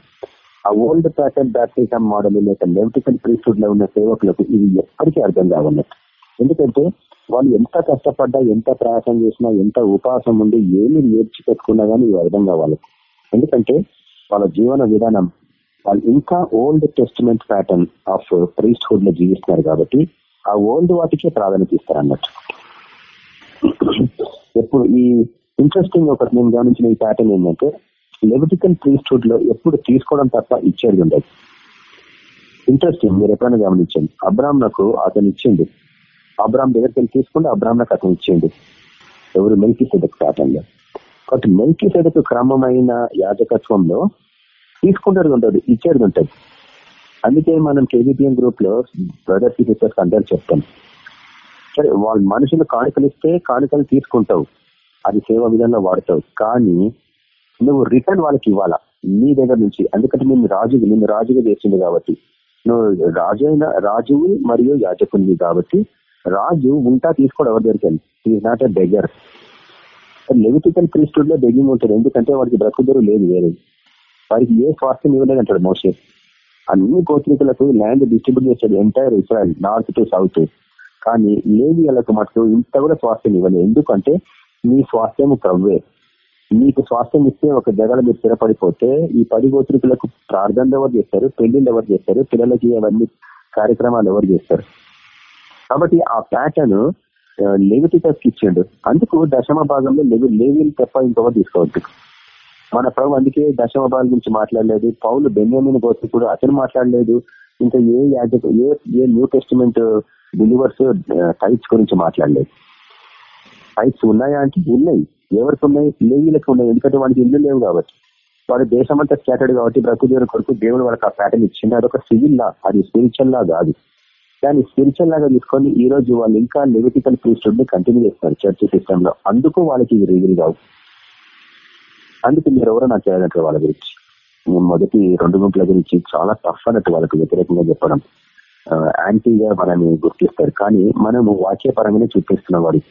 ఆ ఓల్డ్ ప్యాటర్న్ బ్యాప్టిజం మోడల్ లేక లెవిటికల్ ప్రీస్టూడ్లో ఉన్న సేవకులకు ఇది ఎప్పటికీ అర్థం కావన్నట్టు. ఎందుకంటే వాళ్ళు ఎంత కష్టపడ్డా ఎంత ప్రయాసం చేసినా ఎంత ఉపాసం ఉండి ఏమి నేర్చి పెట్టుకున్నా కానీ ఇవి అర్థం కావాలి. ఎందుకంటే వాళ్ళ జీవన విధానం వాళ్ళు ఇంకా old testament pattern of priest హుడ్లో జీవిస్తున్నారు కాబట్టి ఆ ఓల్డ్ వాటికే ప్రాధాన్యత ఇస్తారు అన్నట్టు ఎప్పుడు ఈ ఇంట్రెస్టింగ్ ఒకటి నేను గమనించిన ఈ ప్యాటర్న్ ఏంటంటే లెవిటికల్ ప్రీస్ట్హుడ్లో ఎప్పుడు తీసుకోవడం తప్ప ఇచ్చేది ఉండదు. ఇంట్రెస్టింగ్ మీరు ఎప్పుడైనా గమనించండి. అబ్రామ్ నాకు అతను ఇచ్చింది అబ్రామ్ దగ్గరికి వెళ్ళి తీసుకుంటే అబ్రామ్ అతను ఇచ్చింది ఎవరు మెల్కి సెదక్ ప్యాటర్న్ కాబట్టి మెల్కి సెదక్ క్రమమైన యాజకత్వంలో తీసుకుంటారు ఉంటుంది ఇచ్చేది ఉంటుంది అందుకే మనం కేబిపిఎం గ్రూప్లో బ్రదర్స్ సిస్టర్స్ అందరు చెప్తాం. సరే వాళ్ళు మనుషులు కానుకలు ఇస్తే కానుకలు తీసుకుంటావు. అది సేవ విధంగా వాడతావు. కానీ నువ్వు రిటర్న్ వాళ్ళకి ఇవ్వాలా? నీ దగ్గర నుంచి. ఎందుకంటే నేను రాజు నిన్ను రాజుగా చేసింది కాబట్టి. నువ్వు రాజు అయిన రాజువు మరియు యాజకుని కాబట్టి రాజు ఉంటా తీసుకోడు ఎవరి దగ్గరికి is not a beggar Levitical క్రిస్టుడ్లో begging ఉంటుంది ఎందుకంటే వాడికి బ్రతుకుదరు లేదు వేరే. వారికి ఏ స్వాస్థ్యం ఇవ్వలేదంటాడు మోసే అన్ని కోత్రికలకు ల్యాండ్ డిస్ట్రిబ్యూట్ చేశాడు entire Israel north to south కానీ లేవియలకు మటుకు ఇంత కూడా స్వాస్థ్యం ఇవ్వలేదు. ఎందుకంటే మీ స్వాస్థ్యము ప్రవ్వే. మీకు స్వాస్థ్యం ఇస్తే ఒక జగల మీరు స్థిరపడిపోతే ఈ పది గోత్రికులకు ప్రార్థనలు ఎవరు చేస్తారు? పెళ్ళిళ్ళు ఎవరు చేస్తారు? పిల్లలకి అవన్నీ కార్యక్రమాలు ఎవరు చేస్తారు? కాబట్టి ఆ ప్యాటర్న్ లెవిటికస్ ఇచ్చిండు. అందుకు దశమ భాగంలో లేవి లేవీలు తప్ప ఇంకొకటి తీసుకోవద్దు. మన ప్రభు అందుకే దశమ భాగం గురించి మాట్లాడలేదు. పౌలు బెన్యామిన్ గోత్రికుడు అతను మాట్లాడలేదు. ఇంకా ఏ యాజక ఏ ఏ న్యూ టెస్టిమెంట్ బిలీవర్స్ టైప్స్ గురించి మాట్లాడలేదు. టైప్స్ ఉన్నాయా అంటే ఉన్నాయి. ఎవరికి ఉన్నాయి? లేవీలకు ఉన్నాయి. ఎందుకంటే వాడికి ఇల్లు లేవు కాబట్టి. వాడు దేశం అంతా స్కాటర్డ్ కాబట్టి బ్రతుదేవుని కొరకు దేవుడు వాళ్ళకి ఆ ప్యాటర్న్ ఇచ్చింది అదొక సివిల్ లా అది స్పిరిచువల్ లా కాదు. దాన్ని స్పిరిచువల్ లాగా తీసుకొని ఈ రోజు వాళ్ళు ఇంకా లిమిటికల్ ప్రీస్టుడ్ని కంటిన్యూ చేస్తారు చర్చ్ సిస్టమ్లో అందుకు వాళ్ళకి ఇది రీజన్ కావు. అందుకు మీరు ఎవరో నాకు చేయాలంటారు వాళ్ళ గురించి. మొదటి రెండు గుంపుల గురించి చాలా టఫ్ అన్నట్టు వాళ్ళకి వ్యతిరేకంగా చెప్పడం యాంటీగా మనల్ని గుర్తిస్తారు. కానీ మనము వాక్యపరంగానే చూపిస్తున్నాం వాడికి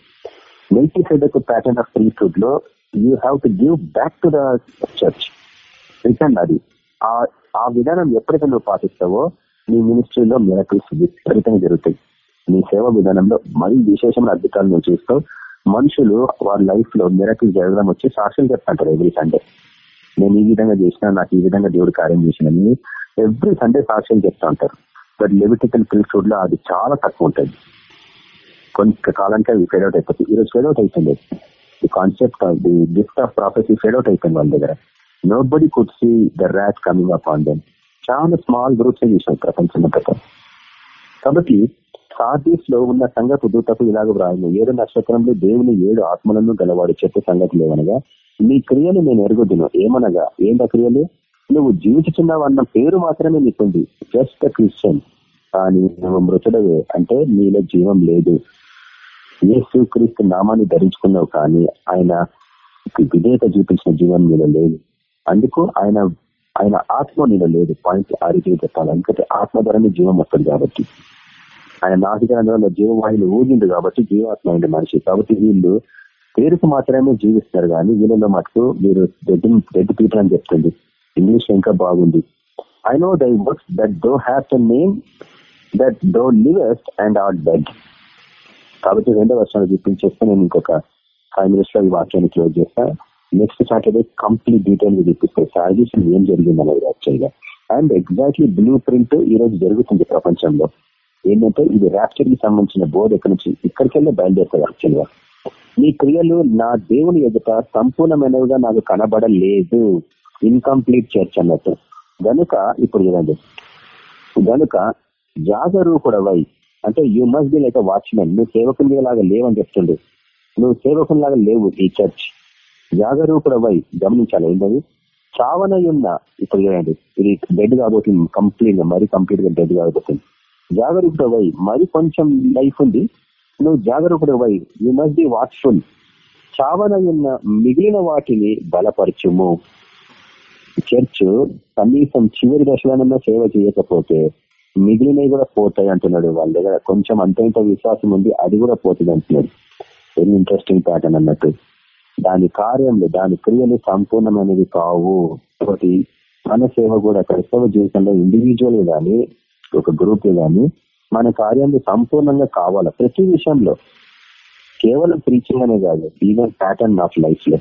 Melchizedek pattern of ప్రీస్టుడ్లో you have to give back to the church return అది. ఆ ఆ విధానం ఎప్పుడైతే నువ్వు పాటిస్తావో నీ మినిస్ట్రీలో మిరకల్స్ విపరీతంగా జరుగుతాయి. నీ సేవ విధానంలో మరి విశేషమైన అద్భుతాలు నువ్వు చూస్తావు మనుషులు వాళ్ళ లైఫ్లో మిరకల్ జరగడం వచ్చి సాక్ష్యం చెప్తాంటారు ఎవ్రీ సండే నేను ఈ విధంగా చేసిన నాకు ఈ విధంగా దేవుడు కార్యం చేసినని ఎవ్రీ సండే సాక్ష్యం చెప్తా ఉంటారు. బట్ లెవిటికల్ ప్రిన్స్టూడ్లో అది చాలా తక్కువ ఉంటుంది. కొంతకాలానికి అది ఫెడ్ అవుట్ అయిపోతుంది ఈరోజు ఫెడ్ అవుట్ అవుతుంది the concept of the gift of prophecy fade out అయిపోయింది వాళ్ళ దగ్గర. Nobody could see the rat coming up on then చాలా స్మాల్ గ్రూప్స్ చూసాం ప్రపంచంలో కాబట్టి సార్దీస్లో ఉన్న సంగతి దూతకు ఇలాగ వ్రాయను ఏడు నక్షత్రంలో దేవుని ఏడు ఆత్మలను గలవాడు చెప్పే సంగతి లేవనగా నీ క్రియలు నేను ఎరుగుదును ఏమనగా? ఏంట క్రియలు? నువ్వు జీవించుతున్నావు అన్న పేరు మాత్రమే నీకుంది. జస్ట్ క్రిస్టియన్ కానీ నువ్వు మృతుడవే. అంటే నీలో జీవం లేదు. యేసు క్రీస్తు నామాన్ని ధరించుకున్నావు కానీ ఆయన విధేయత చూపించిన జీవం నీలో లేదు. అందుకు ఆయన ఆయన ఆత్మ నీలో లేదు. పాయింట్ ఆ రీతిగా చెప్పాలి. ఎందుకంటే ఆత్మ ద్వారానే జీవం వస్తుంది కాబట్టి. ఆయన నాసికంలో జీవవాహిని ఊగిండు కాబట్టి జీవాత్మ అయింది మనిషి. కాబట్టి వీళ్ళు పేరుకు మాత్రమే జీవిస్తారు కానీ వీళ్ళలో మటుకు మీరు డెడ్ డెడ్ పీపుల్ అని చెప్తుంది. ఇంగ్లీష్ ఇంకా బాగుంది. I know thy works that thou have the name that thou livest and are dead కాబట్టి రెండో వర్షాలు చూపించేస్తే నేను ఇంకొక ఫైవ్ మినిట్స్లో ఈ వాక్యాన్ని క్లోజ్ చేస్తాను నెక్స్ట్ సాటర్డే కంప్లీట్ డీటెయిల్గా చూపిస్తారు సాజిషన్ ఏం జరిగింది అనేది యాక్చువల్గా అండ్ ఎగ్జాక్ట్లీ బ్లూ ప్రింట్ ఈ రోజు జరుగుతుంది ప్రపంచంలో. ఏంటంటే ఇది ర్యాప్చర్కి సంబంధించిన బోర్డు ఎక్కడి నుంచి ఇక్కడికి బయలుదేరుతుంది యాక్చువల్గా నీ క్రియలు నా దేవుని ఎదుట సంపూర్ణమైనవిగా నాకు కనబడలేదు. ఇన్కంప్లీట్ చర్చ్ అన్నట్టు. గనుక ఇప్పుడు చూడండి. గనుక జాగరూకుడవై. అంటే you must be like watchmen నువ్వు సేవకుని లాగా లేవని చెప్తుండే. నువ్వు సేవకుని లాగా లేవు ఈ చర్చ్ జాగరూకుడవై గమనించాలి. ఏంటది? చావనయున్న ఇప్పుడు చూడండి ఇది డెడ్ కాబోతుంది కంప్లీట్గా మరీ కంప్లీట్గా డెడ్ కాబోతుంది. జాగరూకుడవై మరి కొంచెం లైఫ్ ఉంది నువ్వు జాగరూకుడవై యూ మస్ట్ బి వాచ్ఫుల్ చావనయున్న మిగిలిన వాటిని బలపరచుము. చర్చ్ కనీసం చివరి దశలోనన్నా సేవ చేయకపోతే మిగిలినవి కూడా పోతాయి అంటున్నాడు వాళ్ళ దగ్గర. కొంచెం అంత ఇంత విశ్వాసం ఉంది అది కూడా పోతుంది అంటున్నాడు. వెరీ ఇంట్రెస్టింగ్ ప్యాటర్న్ అన్నట్టు. దాని కార్యములు దాని క్రియలు సంపూర్ణమైనవి కావు. కాబట్టి మన సేవ కూడా క్రైస్తవ జీవితంలో ఇండివిజువల్ కానీ ఒక గ్రూప్ కానీ మన కార్యాలు సంపూర్ణంగా కావాలా? ప్రతి విషయంలో. కేవలం ప్రీచింగ్ అనే కాదు ఈవెన్ ప్యాటర్న్ ఆఫ్ లైఫ్లో.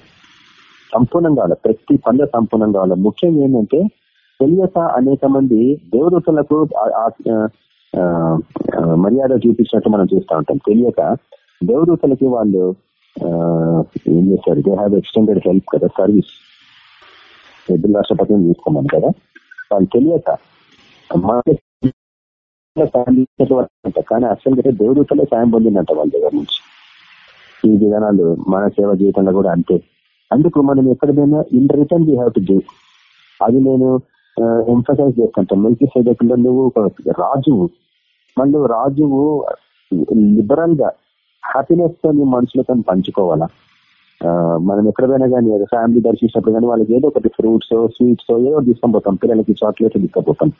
సంపూర్ణం కావాలి? ప్రతి పనులు సంపూర్ణం కావాలి? ముఖ్యంగా ఏంటంటే తెలియక అనేక మంది దేవదూతలకు మర్యాద చూపించినట్టు మనం చూస్తూ ఉంటాం. తెలియక దేవదూతలకి వాళ్ళు ఏం చేస్తారు? దే హ్యావ్ ఎక్స్టెండెడ్ హెల్ప్ కదా సర్వీస్ ఎద్దు రాష్ట్రపతిని తీసుకోమని కదా? వాళ్ళు తెలియక కానీ అసలు దేవుడితోనే సాయం పొందిందంట వాళ్ళ దగ్గర నుంచి. ఈ విధానాలు మన సేవ జీవితంలో కూడా అంతే. అందుకు మనం ఎక్కడైనా in return we have to do అది నేను ఎంఫసైజ్ చేస్తుంటాను మిల్కీ సైడ్ నువ్వు ఒక రాజువు. మళ్ళీ రాజువు లిబరల్గా హ్యాపీనెస్తో నీ మనుషులతో పంచుకోవాలా? మనం ఎక్కడ పోయినా కానీ ఫ్యామిలీ దర్శించినప్పుడు కానీ వాళ్ళకి ఏదో ఒకటి ఫ్రూట్స్ స్వీట్స్ ఏదో తీసుకొని పోతాం. పిల్లలకి చాక్లెట్ తీసుకుపోతాం.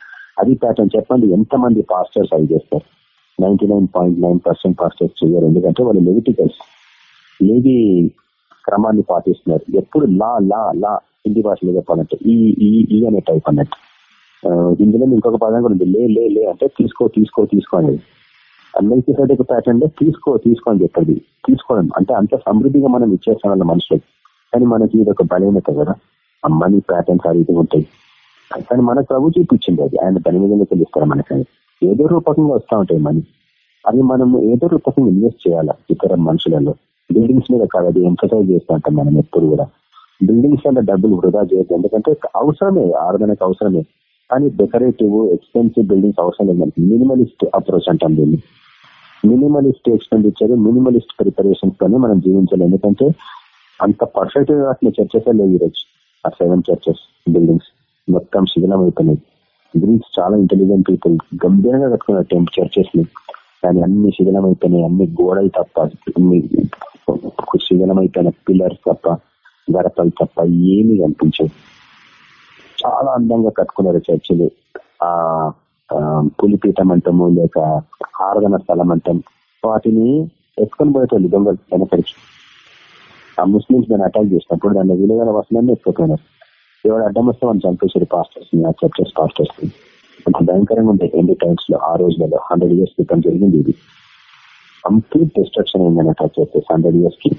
అది ప్యాటర్న్ చెప్పండి. ఎంతమంది పాస్టర్స్ అవి చేస్తారు? Ninety nine point nine percent pastors చేయరు. ఎందుకంటే వాళ్ళు లెవిటికల్స్ లేవి క్రమాన్ని పాటిస్తున్నారు? ఎప్పుడు లా లా లా హిందీ భాషలో చెప్పాలంటే ఈ ఈ అనే టైప్ అన్నట్టు. ఇందులో ఇంకొక పదం కూడా ఉంది. లే లే లే అంటే తీసుకో తీసుకో తీసుకో అనేది. అందరికీ ఒక ప్యాటర్న్లో తీసుకో తీసుకో అని చెప్పేది. తీసుకోవడం అంటే అంత సమృద్ధిగా మనం ఇచ్చేస్తాం వాళ్ళ మనుషులకి కానీ మనకి ఇది ఒక బలహీనత కదా. ఆ మనీ ప్యాటర్న్స్ ఆ రీతిగా ఉంటాయి. కానీ మన ప్రభు చూపించింది అది. ఆయన దాని మీద తెలుస్తారు మనకి ఏదో రూపకంగా వస్తూ ఉంటాయి మనీ. అది మనం ఏదో రూపకంగా ఇన్వెస్ట్ చేయాలా ఇతర మనుషులలో? బిల్డింగ్స్ మీద కాదు అది ఎంఫసైజ్ చేస్తూ ఉంటాం మనం ఎప్పుడు కూడా. బిల్డింగ్స్ వల్ల డబ్బులు వృధా చేయదు ఎందుకంటే అవసరమే ఆరాధనకు అవసరమే. కానీ డెకరేటివ్ ఎక్స్పెన్సివ్ బిల్డింగ్స్ అవసరం లేదు మనకి. మినిమలిస్ట్ అప్రోచ్ అంటాం దీన్ని. మినిమలిస్ట్ ఎక్స్పెండిచర్ మినిమలిస్ట్ ప్రిపరేషన్స్ తోనే మనం జీవించాలి. ఎందుకంటే అంత పర్ఫెక్ట్గా అట్లా చర్చెస్ లేవు ఈరోజు. ఆ సెవెన్ చర్చెస్ బిల్డింగ్స్ మొత్తం శిథిలం అయిపోయినాయి. గ్రీక్స్ చాలా ఇంటెలిజెంట్ పీపుల్. గంభీరంగా కట్టుకున్నారు టెంప్ చర్చెస్ని కానీ అన్ని శిథిలం అయిపోయినాయి. అన్ని గోడలు తప్ప శిథిలం అయిపోయిన పిల్లర్స్ తప్ప గరపలు తప్ప ఏమి కనిపించవు. చాలా అందంగా కట్టుకున్నారు చర్చిలు. ఆ పులిపీఠం అంటాము లేక ఆరాధన స్థలం అంటాం. వాటిని ఎత్తుకొని పోయేటోళ్ళు దొంగలు వెనకరికి ఆ ముస్లింస్ దాన్ని అటాక్ చేసినప్పుడు దాన్ని విలువల వసనాన్ని ఎత్తుకుపోయినారు. ఎవరు అడ్డం వస్తే వాళ్ళు చంపేశారు పాస్టర్స్ని ఆ చర్చెస్ పాస్టర్స్ని. అంత భయంకరంగా ఉంటాయి ఎండి టైమ్స్లో ఆ రోజులలో హండ్రెడ్ ఇయర్స్ క్రితం జరిగింది ఇది. కంప్లీట్ డిస్ట్రక్షన్ అయిందన్నట్టు చర్చెస్ హండ్రెడ్ ఇయర్స్కి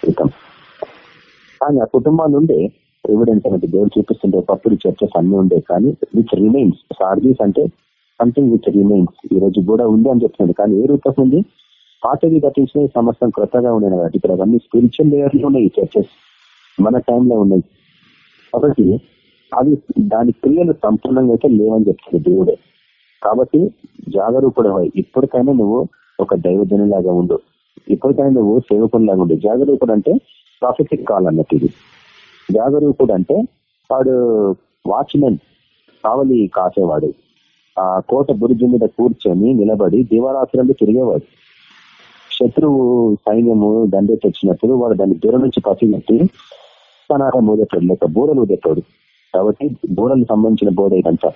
క్రితం. కానీ ఆ కుటుంబాలు ఉండే ఎవిడెన్స్ అనేది దేవుడు చూపిస్తుంటే ఒకప్పుడు చర్చెస్ అన్ని ఉండే కానీ విచ్ రిమైన్స్ సార్జీస్ అంటే సంథింగ్ విచ్ రిమైన్స్ ఈ రోజు కూడా ఉంది అని చెప్తున్నాడు. కానీ ఏ రూపం ఉంది? పాతవి గతించిన సంవత్సరం క్రొత్తగా ఉన్నాయి కాబట్టి ఇక్కడ అవన్నీ స్పిరిచువల్ లేయర్లో ఉన్నాయి చర్చెస్ మన టైంలో ఉన్నాయి. కాబట్టి అవి దాని క్రియలు సంపూర్ణంగా అయితే లేవని చెప్తుంది దేవుడే. కాబట్టి జాగరూకుడవై ఇప్పటికైనా నువ్వు ఒక దైవజనులాగా ఉండు. ఇప్పటికైనా నువ్వు సేవకునిలాగా ఉండు. జాగరూకుడు అంటే ప్రాఫిటిక్ కాల్ అన్నట్టు ఇది. జాగరూకుడు అంటే వాడు వాచ్మెన్ కావలి కాసేవాడు. ఆ కోట బురుజు మీద కూర్చొని నిలబడి దివారాత్రులు తిరిగేవాడు. శత్రువు సైన్యము దండెత్తి తెచ్చినప్పుడు వాడు దాన్ని దూరం నుంచి పసిగట్టి సనాహం ఊదెట్టాడు లేక బూరలు ఊదెట్టాడు కాబట్టి బూరలు సంబంధించిన బోధ ఇదంతా.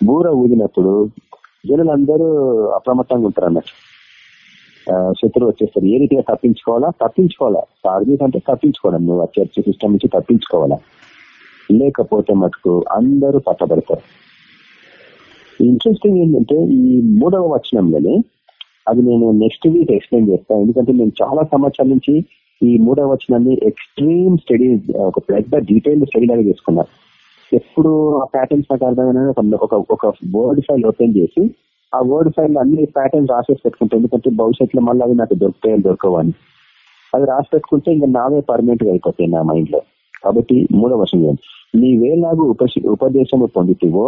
బూర ఊదినప్పుడు జనులందరూ అప్రమత్తంగా ఉంటారు అన్నట్టు శత్రువు వచ్చేస్తారు ఏ రీతిగా తప్పించుకోవాలా? తప్పించుకోవాలా? టార్గెట్ అంటే తప్పించుకోవడం. నువ్వు ఆ చర్చ సిస్టమ్ నుంచి తప్పించుకోవాలా? లేకపోతే మటుకు అందరూ పట్టబడతారు. ఇంట్రెస్టింగ్ ఏంటంటే ఈ మూడవ వచనంలోనే అది నేను నెక్స్ట్ వీక్ ఎక్స్ప్లెయిన్ చేస్తాను ఎందుకంటే నేను చాలా సంవత్సరాల నుంచి ఈ మూడవ వచనాన్ని ఎక్స్ట్రీమ్ స్టడీ ఒక పెద్ద డీటెయిల్ స్టడీ లాగా చేసుకున్నాను ఎప్పుడు ఆ ప్యాటర్న్స్ నాకు అర్థమైన ఒక ఒక వర్డ్ ఫైల్ ఓపెన్ చేసి ఆ వర్డ్ ఫైల్ అన్ని ప్యాటర్న్ రాసేసి పెట్టుకుంటే. ఎందుకంటే భవిష్యత్తులో మళ్ళీ అవి నాకు దొరుకుతాయని దొరకవని అది రాసి పెట్టుకుంటే ఇంకా నావే పర్మనెంట్గా అయిపోతాయి నా మైండ్లో. కాబట్టి మూడవ వర్షం నీవేలాగు ఉప ఉపదేశము పొందితివో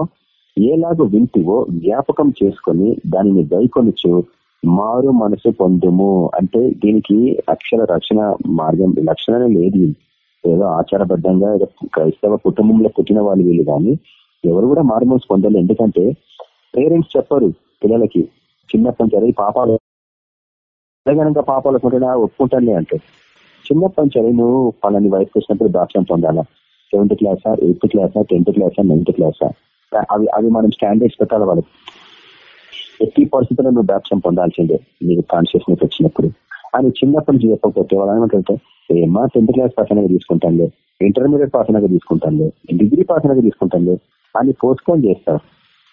ఏలాగు వింటివో జ్ఞాపకం చేసుకొని దానిని దైకొనిచ్చు మారు మనసు పొందుము. అంటే దీనికి అక్షర రక్షణ మార్గం లక్షణమే లేదు ఏదో ఆచారబద్ధంగా క్రైస్తవ కుటుంబంలో పుట్టిన వాళ్ళు వీళ్ళు కానీ ఎవరు కూడా మారు మనసు పొందాలి ఎందుకంటే పేరెంట్స్ చెప్పరు పిల్లలకి చిన్నప్పటి నుంచి పాపాలు ఎలాగనక పాపాలు ఒప్పుకుంటా ఒప్పుకుంటానులే అంటే. చిన్నప్పటి నుంచి నువ్వు పలాని వయసుకు వచ్చినప్పుడు దాక్ష్యం పొందాలా? సెవెంత్ క్లాసా ఎయిత్ క్లాసా టెన్త్ క్లాసా నైన్త్ క్లాసా అవి అవి మనం స్టాండర్డ్స్ పెట్టాలి వాళ్ళకి? ఎట్టి పరిస్థితుల్లో నువ్వు దాక్ష్యం పొందాల్సిందే నీకు కాన్షియస్నెస్ వచ్చినప్పుడు. అని చిన్నప్పటి నుంచి చెప్పకపోతే వాళ్ళు ఏమంటే ఏమా టెన్త్ క్లాస్ పాసనగా తీసుకుంటానులే ఇంటర్మీడియట్ పాసనగా తీసుకుంటానులే తీసుకుంటాను డిగ్రీ పాసనగా తీసుకుంటానులే తీసుకుంటాను అని పోస్ట్పోన్ చేస్తారు.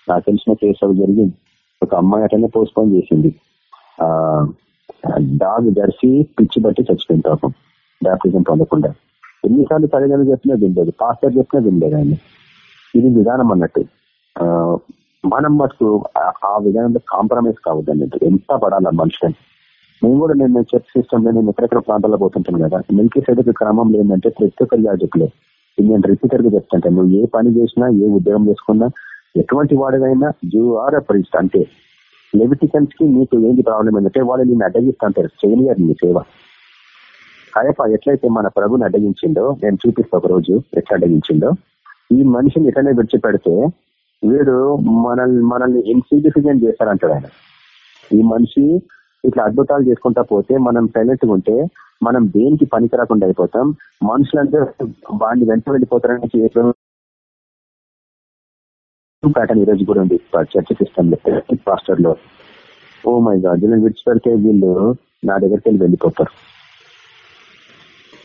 నాకు తెలిసిన కేసు జరిగింది. ఒక అమ్మాయి అటనే పోస్ట్పోన్ చేసింది. ఆ డాగ్ జెర్సీ పిచ్చి బట్టి చచ్చిపోయింది పాపం. బ్యాప్టిజం పొందకుండా. ఎన్నిసార్లు తల్లిదండ్రులు చెప్పినా వినలేదు. పాస్టర్ చెప్పినా వినలేదు ఆయన. ఇది విధానం అన్నట్టు. మనం మటుకు ఆ విధానంలో కాంప్రమైజ్ కావద్దు అన్నట్టు ఎంత పడాలి మనుషులని? మేము కూడా నేను చర్చ్ సిస్టమ్లో నేను ఎక్కడెక్కడ ప్రాంతాల్లో పోతుంటాను కదా. మిల్కీ సైడ్ క్రమం లేదంటే ప్రతి ఒక్కరు యాజకులే నేను రిపీటర్గా చెప్తుంటాను నువ్వు ఏ పని చేసినా ఏ ఉద్యోగం చేసుకున్నా ఎటువంటి వాడివైనా యూ ఆర్ అ ప్రీస్ట్ అంటే లెవిటికన్స్కి నీకు ఏంటి ప్రాబ్లం ఏంటంటే వాళ్ళు నిన్ను అడ్డగిస్తుంటారు చేయనియర్ నీ సేవ. కాయప ఎట్లయితే మన ప్రభుని అడ్డగించిండో నేను చూపిస్తా ఒక రోజు ఎట్లా అడ్డగించిండో ఈ మనిషిని ఎట్లనే విడిచిపెడితే వీడు మనల్ని మనల్ని ఇన్సిగ్నిఫికెంట్ చేస్తారంటాడు ఆయన. ఈ మనిషి ఇట్లా అద్భుతాలు చేసుకుంటా పోతే మనం సైలెంట్ ఉంటే మనం దేనికి పనికి రాకుండా అయిపోతాం? మనుషులందరూ వాడిని వెంట వెళ్ళిపోతారని ప్యాటర్న్ ఈ రోజు కూడా ఉంది. చర్చ సిస్టమ్లో పాస్టర్లో. ఓ మై గాడ్ వీళ్ళని విడిచిపెడితే వీళ్ళు నా దగ్గరికి వెళ్ళి వెళ్ళిపోతారు.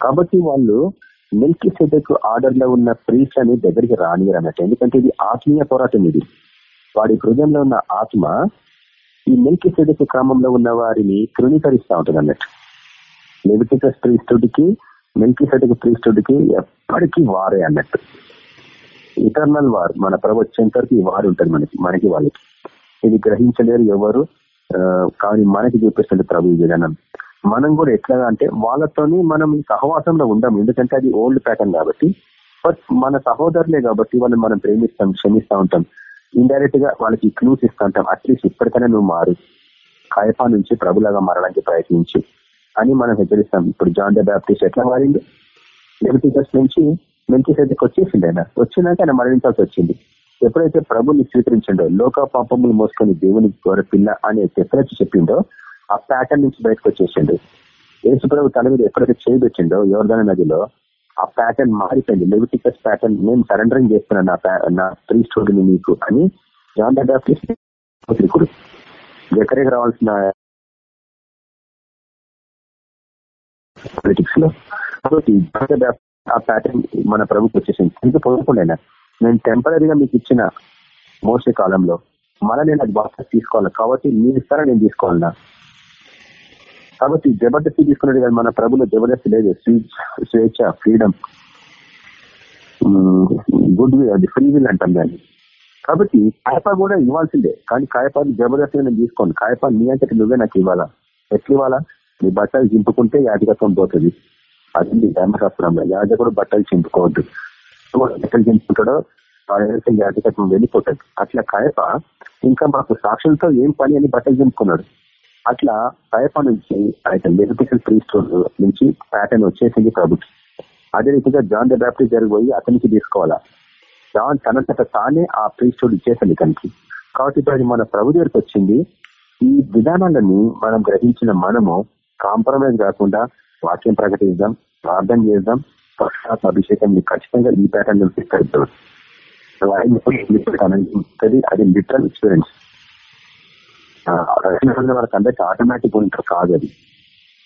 కాబట్టి వాళ్ళు మిల్కీ సెదక్ ఆర్డర్లో ఉన్న ప్రీస్ అని దగ్గరికి రానియరు అన్నట్టు. ఎందుకంటే ఇది ఆత్మీయ పోరాటం ఇది. వాడి హృదయంలో ఉన్న ఆత్మ ఈ మిల్కీ సెదక్ క్రమంలో ఉన్న వారిని తృణీకరిస్తూ ఉంటుంది అన్నట్టు. లెవిటికస్ ప్రీస్తుడికి మిల్కీ సెదక్ ప్రీస్తుడికి ఎప్పటికీ వారే అన్నట్టు. ఇటర్నల్ వార్ మన ప్రభు వచ్చేంతవరకు ఈ వారు ఉంటుంది మనకి మనకి వాళ్ళకి. ఇది గ్రహించలేరు ఎవరు కానీ మనకి చూపిస్తుంది ప్రభు ఈ విధానం మనం కూడా ఎట్లా అంటే వాళ్ళతోని మనం సహవాసంలో ఉండం ఎందుకంటే అది ఓల్డ్ ప్యాటర్న్ కాబట్టి. బట్ మన సహోదరులే కాబట్టి వాళ్ళని మనం ప్రేమిస్తాం క్షమిస్తూ ఉంటాం. ఇండైరెక్ట్గా వాళ్ళకి క్లూస్ ఇస్తూ ఉంటాం అట్లీస్ట్ ఇప్పటికైనా నువ్వు మారు. కాయపా నుంచి ప్రభులాగా మారడానికి ప్రయత్నించి. అని మనం హెచ్చరిస్తాం. ఇప్పుడు జాన్ ద బ్యాప్టిస్ట్ ఎట్లా మారింది లెవిటికస్ నుంచి మంచి సైడ్కి వచ్చేసింది ఆయన వచ్చినాక ఆయన మరణించాల్సి వచ్చింది. ఎప్పుడైతే ప్రభుని స్వీకరించిండో లోక పాపములు మోసుకొని దేవుని గోర పిల్ల అని ఎప్పుడైతే చెప్పిండో ఆ ప్యాటర్న్ నుంచి బయటకు వచ్చేసిండు. యేసుప్రభు తల మీద ఎప్పుడైతే చేయబెట్టిండో యోర్ధన నదిలో ఆ ప్యాటర్న్ మారిపోయింది. లెవిటికస్ ప్యాటర్న్ నేను సరెండరింగ్ చేస్తున్నాను నా నా ప్రీ స్టోరీని మీకు అని జాన్ డాక్టర్ ఎక్కడికి రావాల్సిన పాలిటిక్స్లో. కాబట్టి ఆ ప్యాటర్న్ మన ప్రభుకి వచ్చేసింది. తిరిగి పొందుకుండా నేను టెంపరీగా మీకు ఇచ్చిన మోసే కాలంలో మళ్ళీ నేను అది బాగా తీసుకోవాలి. కాబట్టి మీరు ఇస్తారా నేను తీసుకోవాలన్నా. కాబట్టి జబర్దస్తి తీసుకున్నది కానీ మన ప్రభులో జబర్దస్తి లేదు. స్వేచ్ఛ ఫ్రీడమ్. గుడ్ విల్ అది ఫ్రీ విల్ అంటాం దాన్ని. కాబట్టి కాయపా కూడా ఇవ్వాల్సిందే. కానీ కాయపాలు జబర్దస్తిగా నేను తీసుకోండి కాయపా నీ అంతటి నువ్వే నాకు ఇవ్వాలా? ఎట్లు ఇవ్వాలా? నీ బట్టలు దింపుకుంటే యాజకత్వం పోతుంది. అది నీ ధర్మశాస్త్రంలో యాజకుడు బట్టలు చింపుకోవద్దు. బట్టలు చింపుకుంటాడో యాజకత్వం వెళ్ళిపోతాడు. అట్లా కాయప ఇంకా మాకు సాక్షులతో ఏం పని అని బట్టలు చింపుకున్నాడు. అట్లా కాయప నుంచి ఆయన మెడికల్ ప్రీస్ట్ నుంచి ప్యాటర్న్ వచ్చేసింది ప్రభుత్వం. అదే రీతిగా జాన్ ద బ్యాప్టిస్ట్ జరిగిపోయి అతనికి తీసుకోవాలా? జాన్ తనంతట తానే ఆ ప్రీస్టుడ్ ఇచ్చేసింది తనకి. కాబట్టి ఇప్పుడు అది మన ప్రభు దగ్గరికి వచ్చింది. ఈ విధానాలని మనం గ్రహించిన మనము కాంప్రమైజ్ కాకుండా వాక్యం ప్రకటిద్దాం ప్రార్థన చేద్దాం పక్షాత్మ అభిషేకం మీకు ఖచ్చితంగా ఈ ప్యాటర్న్ చూపిస్తారు అది లిటరల్ ఎక్స్పీరియన్స్ వాళ్ళకి అందరికి ఆటోమేటిక్ ఉంటారు కాదు అది.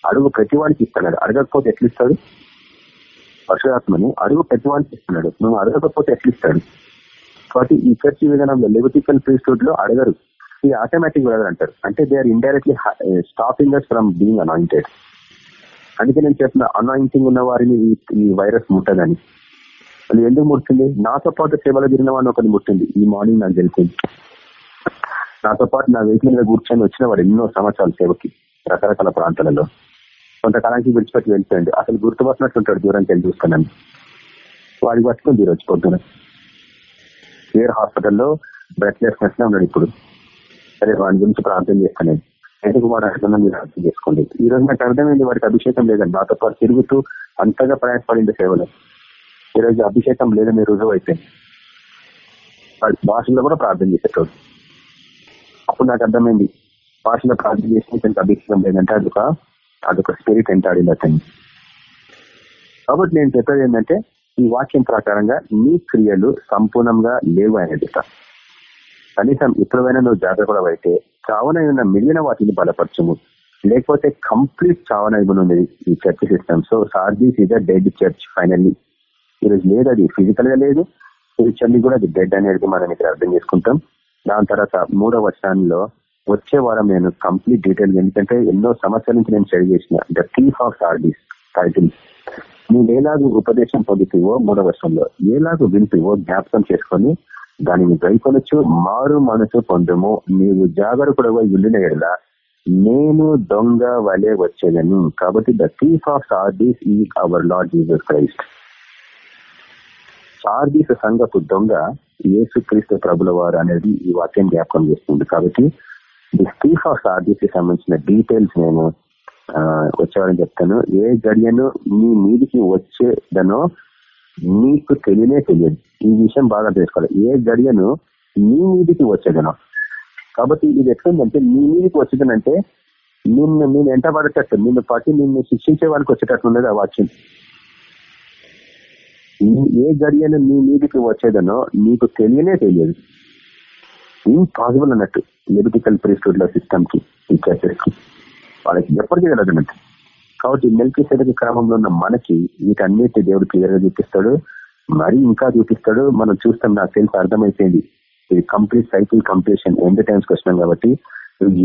అడుగు ప్రతి వాడికి ఇస్తున్నాడు. అడగకపోతే ఎట్లిస్తాడు? పరశురాత్మని అడుగు ప్రతివానికి ఇస్తున్నాడు. నువ్వు అడగకపోతే ఎట్లిస్తాడు? కాబట్టి ఈ చర్చి విధానంలో లెవటికల్ ప్రీస్టూడ్లో అడగరు. ఈ ఆటోమేటిక్ బ్రదర్ అంటారు. అంటే they are indirectly stopping us from being anointed అందుకే నేను చెప్పిన అనాయింటింగ్ ఉన్న వారిని ఈ వైరస్ ముట్టదని. అది ఎందుకు ముట్టింది? నాతో పాటు సేవలు తిరిగిన వాడిని ఒకటి ముట్టింది. ఈ మార్నింగ్ నాకు తెలిసింది. నాతో పాటు నా వెహికల్ మీద కూర్చొని వచ్చిన వాడు ఎన్నో సంవత్సరాలు సేవకి రకరకాల ప్రాంతాలలో. కొంతకాలానికి విడిచిపెట్టి వెళ్ళిపోయింది అసలు గుర్తుపట్టినట్టుంటాడు దూరంకి వెళ్ళి చూస్తున్నాను వాడికి పట్టుకుంది ఈరోజు పొద్దున. కేర్ హాస్పిటల్లో బ్రెత్లెస్నెస్ ఉన్నాడు ఇప్పుడు. సరే వాడి గురించి ప్రార్థన చేస్తాను ఎందుకు వాడు అర్థం మీరు అర్థం చేసుకోండి. ఈ రోజు నాకు అర్థమైంది వాడికి అభిషేకం లేదండి. నాతో పాటు తిరుగుతూ అంతగా ప్రయాసపడింది సేవలో. ఈ రోజు అభిషేకం లేదని రుజువు అయిపోయింది వాడి భాషలో కూడా ప్రార్థన చేసేటోడు. అప్పుడు నాకు అర్థమైంది. భాషలో ప్రార్థన చేసిన ఇతనికి అభిషేకం లేదంటే అదొక అదొక స్పిరిట్ ఎంటాడింది అతన్ని. కాబట్టి నేను చెప్పేది ఏంటంటే ఈ వాక్యం ప్రకారంగా నీ క్రియలు సంపూర్ణంగా లేవు అనేది కనీసం ఇప్పుడైనా నువ్వు జాగ్రత్త అయితే చావనైన మిగిలిన వాటిని బలపరచము. లేకపోతే కంప్లీట్ చావనైబుల్ ఉంది ఈ church system. So Sardis is a dead church finally. ఈరోజు లేదు అది ఫిజికల్గా లేదు. స్పిరిచువల్లీ కూడా అది డెడ్ అనేది మనం ఇక్కడ అర్థం చేసుకుంటాం. దాని తర్వాత మూడవ వర్షాల్లో వచ్చే వారం నేను కంప్లీట్ డీటెయిల్ ఎందుకంటే ఎన్నో సమస్యల నుంచి నేను స్టడీ చేసిన the thief of Sardis title. నువ్వు ఏలాగు ఉపదేశం పొందుతావో మూడవ వర్షంలో ఏలాగు వింటువో జ్ఞాపకం చేసుకొని దానిని గైకొనొచ్చు మారు మనసు పొందము. నీవు జాగరూకుడవై ఉండిన ఎడల నేను దొంగ వలె వచ్చేదని. కాబట్టి ద థీఫ్ ఆఫ్ సార్డీస్ ఈ అవర్ లార్డ్ జీసస్ క్రైస్ట్ సార్దీస సంఘపు దొంగ యేసుక్రీస్తు ప్రభుల వారు అనేది ఈ వాక్యం జ్ఞాపకం చేస్తుంది. కాబట్టి ది స్టీఫ్ ఆఫ్ సార్దీస్కి సంబంధించిన డీటెయిల్స్ నేను వచ్చేవారని చెప్తాను. ఏ గడియను మీ మీదికి వచ్చేదనో మీకు తెలియనే తెలియదు. ఈ విషయం బాగా తెలుసుకోవాలి. ఏ గడియను మీ మీదికి వచ్చేదనో? కాబట్టి ఇది ఎట్లుందంటే మీ మీదికి వచ్చేదనంటే నిన్ను నేను ఎంట పడేటట్టు నిన్ను పట్టి నిన్ను శిక్షించే వాళ్ళకి వచ్చేటట్టు ఉండదు ఆ వాక్యం. ఏ గడియను నీ మీదికి వచ్చేదనో నీకు తెలియనే తెలియదు. ఇంపాసిబుల్ అన్నట్టు. లెబిటికల్ ప్రీస్టూడ్లో సిస్టమ్కి ఈ చర్చస్కి. వాళ్ళకి ఎప్పటికీ తెలియదన్నట్టు కాబట్టి మెల్కి సెడక క్రమంలో ఉన్న మనకి వీటన్నిటి దేవుడు క్లియర్గా చూపిస్తాడు. మరి ఇంకా చూపిస్తాడు. మనం చూస్తాం నాకు తెలిసి అర్థమైపోయింది. ఇది complete cycle completion end times వచ్చినాం కాబట్టి.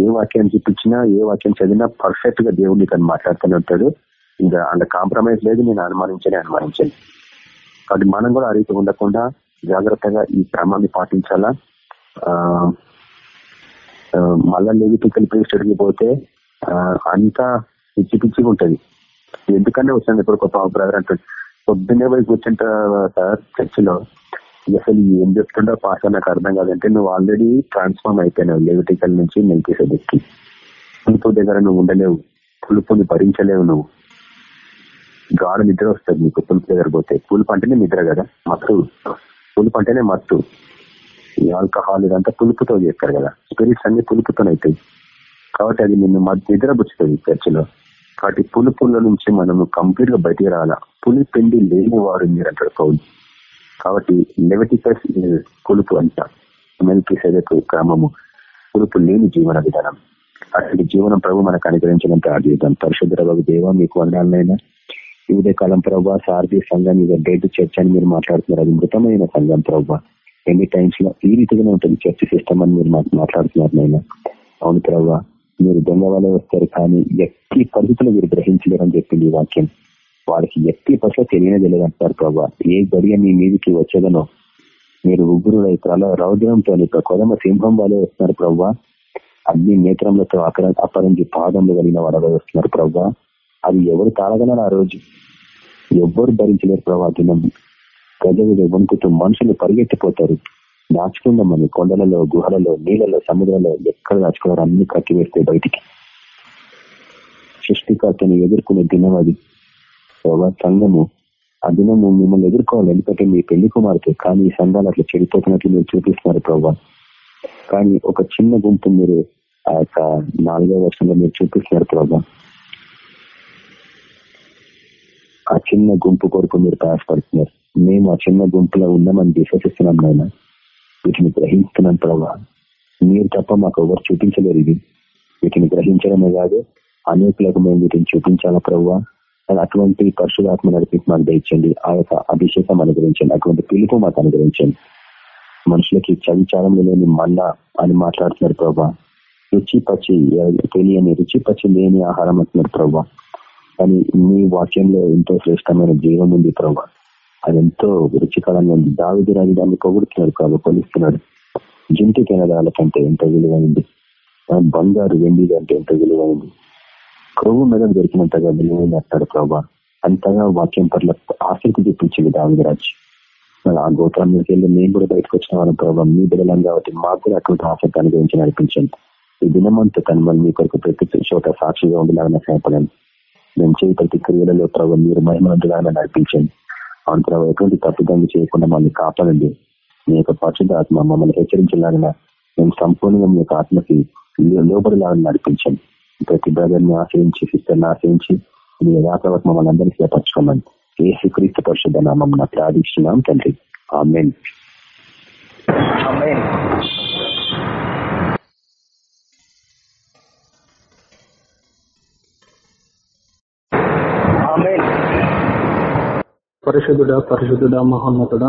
ఏ వాక్యాన్ని చూపించినా ఏ వాక్యం చదివినా పర్ఫెక్ట్గా దేవుడిని తను మాట్లాడుతూనే ఉంటాడు. ఇంకా అంత కాంప్రమైజ్ లేదు నేను అనుమానించని అనుమానించాను. కాబట్టి మనం కూడా ఆ రీతి ఉండకుండా జాగ్రత్తగా ఈ క్రమాన్ని పాటించాలా? మళ్ళా లేవిటికల్ ప్రీస్టర్కి పోతే అంతా పిచ్చి పిచ్చిగా ఉంటుంది ఎందుకనే వచ్చాను ఇప్పుడు ఒక బ్రదర్ అంటాడు పొద్దున్నే పోయి కూర్చుంటా సార్ చర్చిలో అసలు ఏం చెప్తుండో పాస్ నాకు అర్థం కాదంటే నువ్వు ఆల్రెడీ ట్రాన్స్ఫార్మ్ అయిపోయినావు లెవిటికల్ నుంచి మెల్కిసెదెక్కి పులుపు దగ్గర నువ్వు ఉండలేవు పులుపుని భరించలేవు నువ్వు. గాఢ నిద్ర వస్తుంది నీకు పులుపు దగ్గర పోతే. పులుపు అంటేనే నిద్ర కదా మత్తు. పులుపు అంటేనే మత్తు. ఈ ఆల్కహాల్ ఇదంతా పులుపుతో చేస్తారు కదా. స్పిరిట్స్ అన్ని పులుపుతోనైతాయి కాబట్టి అది నిన్ను నిద్ర పుచ్చుతుంది చర్చిలో. కాబట్టి పులుపుల నుంచి మనము కంప్లీట్గా బయటికి రావాలా? పులి పిండి లేని వారు మీరు అంటాడు కౌలు కాబట్టి లెవెటికస్ పులుపు అంట. మెల్కి సెదకు క్రమము. పులుపు లేని జీవన విధానం. అటువంటి జీవనం ప్రభు మనకు అనుగ్రహించడం ప్రార్థిద్దాం పరిశుద్ధ దేవ మీకు వందాలైనా వివిధ కాలం ప్రభావ సారథి సంఘం మీద డేట్ చర్చ్ అని మీరు మాట్లాడుతున్నారు. అది మృతమైన సంఘం ప్రభావ ఎన్ని టైమ్స్లో ఈ రీతిగానే ఉంటుంది చర్చ్ సిస్టమ్ అని మీరు మాట్లాడుతున్నారు నైనా అవును ప్రభావ మీరు దొంగ వల్ల వస్తారు కానీ ఎట్టి పరిస్థితులు మీరు గ్రహించలేరని చెప్పింది వాక్యం. వాళ్ళకి ఎట్టి పరిస్థితులు తెలియనే తెలియదు అంటారు ప్రభావ ఏ గడియ మీ మీదికి వచ్చేదనో. మీరు ఉగ్గురు రైతుల రౌద్రంతో కొదమ సింహం వాళ్ళే వస్తున్నారు ప్రభావ అన్ని నేత్రములతో అక్కడ అపరించి పాదంలో కలిగిన వాళ్ళ వస్తున్నారు ప్రభావ అది ఎవరు తాళగలరు ఆ రోజు? ఎవ్వరు భరించలేరు ప్రభావ దినం. గజ వణుకుతూ మనుషులు పరిగెత్తిపోతారు. దాచుకుందామని కొండలలో గుహలలో నీళ్ళలో సముద్రంలో ఎక్కడ దాచుకున్నారు అన్ని కట్టివేస్తే బయటికి. సృష్టికర్తను ఎదుర్కొనే దినం అది. సంఘము ఆ దినము మిమ్మల్ని ఎదుర్కోవాలి. ఎందుకంటే మీ పెళ్ళి కుమార్తె కానీ ఈ సంఘాలు అట్లా చెడిపోతున్నట్లు మీరు చూపిస్తున్నారు ప్రభావ కానీ ఒక చిన్న గుంపు మీరు ఆ యొక్క నాలుగో వర్షంలో మీరు చూపిస్తున్నారు ప్రభా ఆ చిన్న గుంపు కొరకు మీరు ప్రయాసపడుతున్నారు. మేము ఆ చిన్న గుంపులో ఉన్నామని విశ్వసిస్తున్నాం నాయన. వీటిని గ్రహిస్తున్నాం ప్రభావ మీరు తప్ప మాకు ఎవరు చూపించలేరు ఇది. వీటిని గ్రహించడమే కాదు అనేకులకు మేము వీటిని చూపించాలా ప్రభావ అటువంటి పరిశుధాత్మ నడిపి మాకు దయచండి ఆ యొక్క అభిషేకం అనుగ్రహించండి. అటువంటి పిలుపు మాకు అనుగ్రహించండి. మనుషులకి చవిచారం లేని మన్నా అని మాట్లాడుతున్నారు ప్రభా. రుచి పచ్చి తెలియని రుచి పచ్చి లేని ఆహారం అంటున్నారు ప్రభా. కానీ మీ వాక్యంలో ఎంతో శ్రేష్టమైన జీవం ఉంది ప్రభా. అది ఎంతో రుచికరంగా ఉంది. దావిది రాని దాన్ని పొగుడుతున్నాడు ప్రభా కొలుస్తున్నాడు. జంతు కెనదాల ఎంత విలువైంది? బంగారు వెండి అంటే ఎంత విలువైంది? క్రొవ్వు మీద దొరికినంతగా విలువైంది అంటాడు ప్రభా. అంతగా వాక్యం పట్ల ఆసక్తి చూపించింది దావిరాజ్ ఆ గోత్రం మీదకి వెళ్ళి మేము కూడా బయటకు వచ్చిన వాళ్ళం ప్రభావం మీ బిడలం కాబట్టి మాకు కూడా అటువంటి ఆసక్తి అనుగ్రహించి నడిపించండి. ఈ దినమంతా తను మీ కొరకు ప్రతి చోట సాక్షిగా ఉండేలాగా సహాయపడండి మేము చేయ ప్రతి క్రియలలో ప్రభావం మీరు మహిమంతులాగా నడిపించండి. అవును ఎటువంటి తప్పుదండి చేయకుండా మమ్మల్ని కాపాడండి. మీ యొక్క పరిశుద్ధ ఆత్మ మమ్మల్ని హెచ్చరించలాగిన మేము సంపూర్ణంగా మీ యొక్క ఆత్మకి లోబడిలాగా నడిపించండి. ప్రతి బ్రదర్ని ఆశ్రయించి సిస్టర్ని ఆశ్రయించి మీ యథాప్రవత్ మమ్మల్ని అందరికీ చేపరచుకోమని ఏ సుక్రీస్తు పరిశుద్ధ నామం ప్రార్థిస్తున్నాం తండ్రి. ఆమెన్. పరిశుద్ధుడ పరిశుద్ధుడ మహోన్నతుడ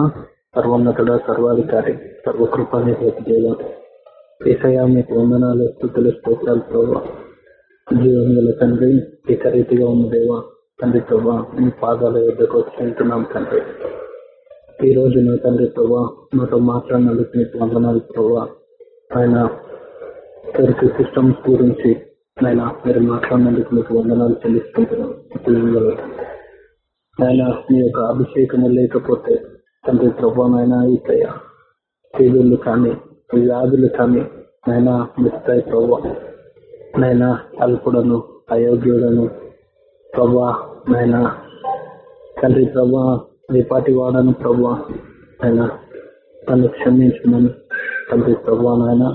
సర్వోన్నతుడ సర్వాధికారి సర్వకృపానిధి దేవ. ఏసయా మీకు వందనాలు స్థుతులు స్తోత్రాలు ప్రభావ జీవం గల తండ్రి ఇక రీతిగా ఉన్న దేవ తండ్రి ప్రభా మీ పాదాల వద్దకు వెళ్తున్నాం తండ్రి. ఈ రోజు నా తండ్రి ప్రభా మాతో మాట్లాడినందుకు మీకు వందనాలు ప్రభా. ఆయన తెరికి సిస్టమ్స్ గురించి ఆయన మీరు మాట్లాడినందుకు మీకు వందనాలు చెల్లిస్తుంటున్నాను ఆయన మీ యొక్క అభిషేకము లేకపోతే తండ్రి ప్రభావమైన ఇకయ్య పేదలు కానీ వ్యాధులు కానీ ఆయన మిస్తాయి ప్రభా నైనా అల్పుడను అయోగ్యుడను ప్రభా నాయన తండ్రి ప్రభా రేపాటి వాడను ప్రభా ఆయన తను క్షమించమని తండ్రి ప్రభా నాయన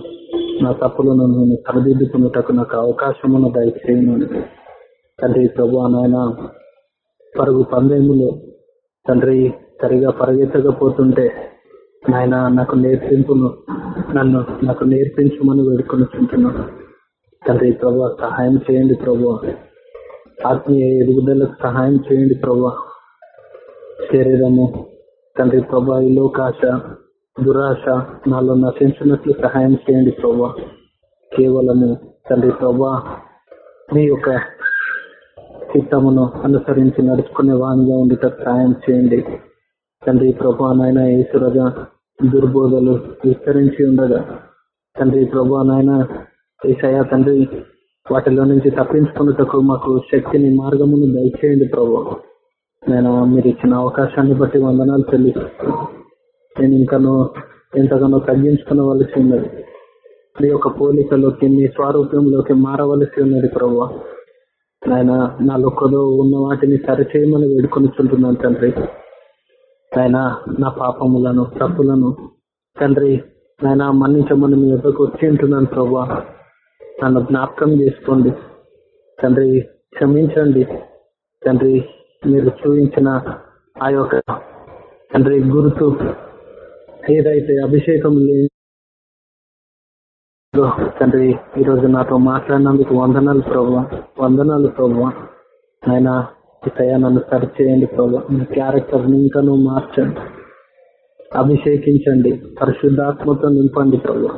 నా తప్పులను నేను సరిదిద్దుకున్నటకు నాకు అవకాశమును దయచేయను తండ్రి ప్రభా నాయన పరుగు పందేములో. తండ్రి సరిగా పరిగెత్తకపోతుంటే నాయన నాకు నేర్పింపును నన్ను నాకు నేర్పించమని వేడుకొని చుంటున్నాను తండ్రి ప్రభా సహాయం చేయండి ప్రభా. ఆత్మీయ ఎదుగుదలకు సహాయం చేయండి ప్రభా. శరీరము తండ్రి ప్రభా ఈ లోకాశ దురాశ నాలో నశించినట్లు సహాయం చేయండి ప్రభా. కేవలము తండ్రి ప్రభా మీ యొక్క చిత్తమును అనుసరించి నడుచుకునే వాణిగా ఉండేట సాయం చేయండి. తండ్రి ప్రభా నాయన ఈశ్వరగ దుర్బోధలు విస్తరించి ఉండగా తండ్రి ప్రభా నాయన ఈసయ తండ్రి వాటిలో నుంచి తప్పించుకున్నటకు మాకు శక్తిని మార్గమును దయచేయండి ప్రభు. నేను మీరు ఇచ్చిన అవకాశాన్ని బట్టి వందనాలు చెల్లిస్తాను నేను ఇంకనో ఎంతగానో తగ్గించుకునవలసి ఉన్నది. మీ యొక్క పోలికలోకి మీ స్వారూప్యంలోకి మారవలసి ఉన్నది ప్రభు. ఆయన నా లొక్కదో ఉన్న వాటిని సరిచేయమని వేడుకొనిచుంటున్నాను తండ్రి. ఆయన నా పాపములను తప్పులను తండ్రి ఆయన మన్నించమని మీ యొక్కకు వచ్చి ఉంటున్నాను ప్రభా. నన్ను జ్ఞాపకం చేసుకోండి. తండ్రి క్షమించండి. తండ్రి మీరు చూపించిన ఆ యొక్క తండ్రి గుర్తు ఏదైతే అభిషేకం లేని తండ్రి ఈ రోజు నాతో మాట్లాడినందుకు వందనాలు ప్రభు. వందనాలు ప్రభు. ఆయన ఇతయా నన్ను సరి చేయండి మీ క్యారెక్టర్ని ఇంకా మార్చండి. అభిషేకించండి. పరిశుద్ధాత్మతో నింపండి ప్రభు.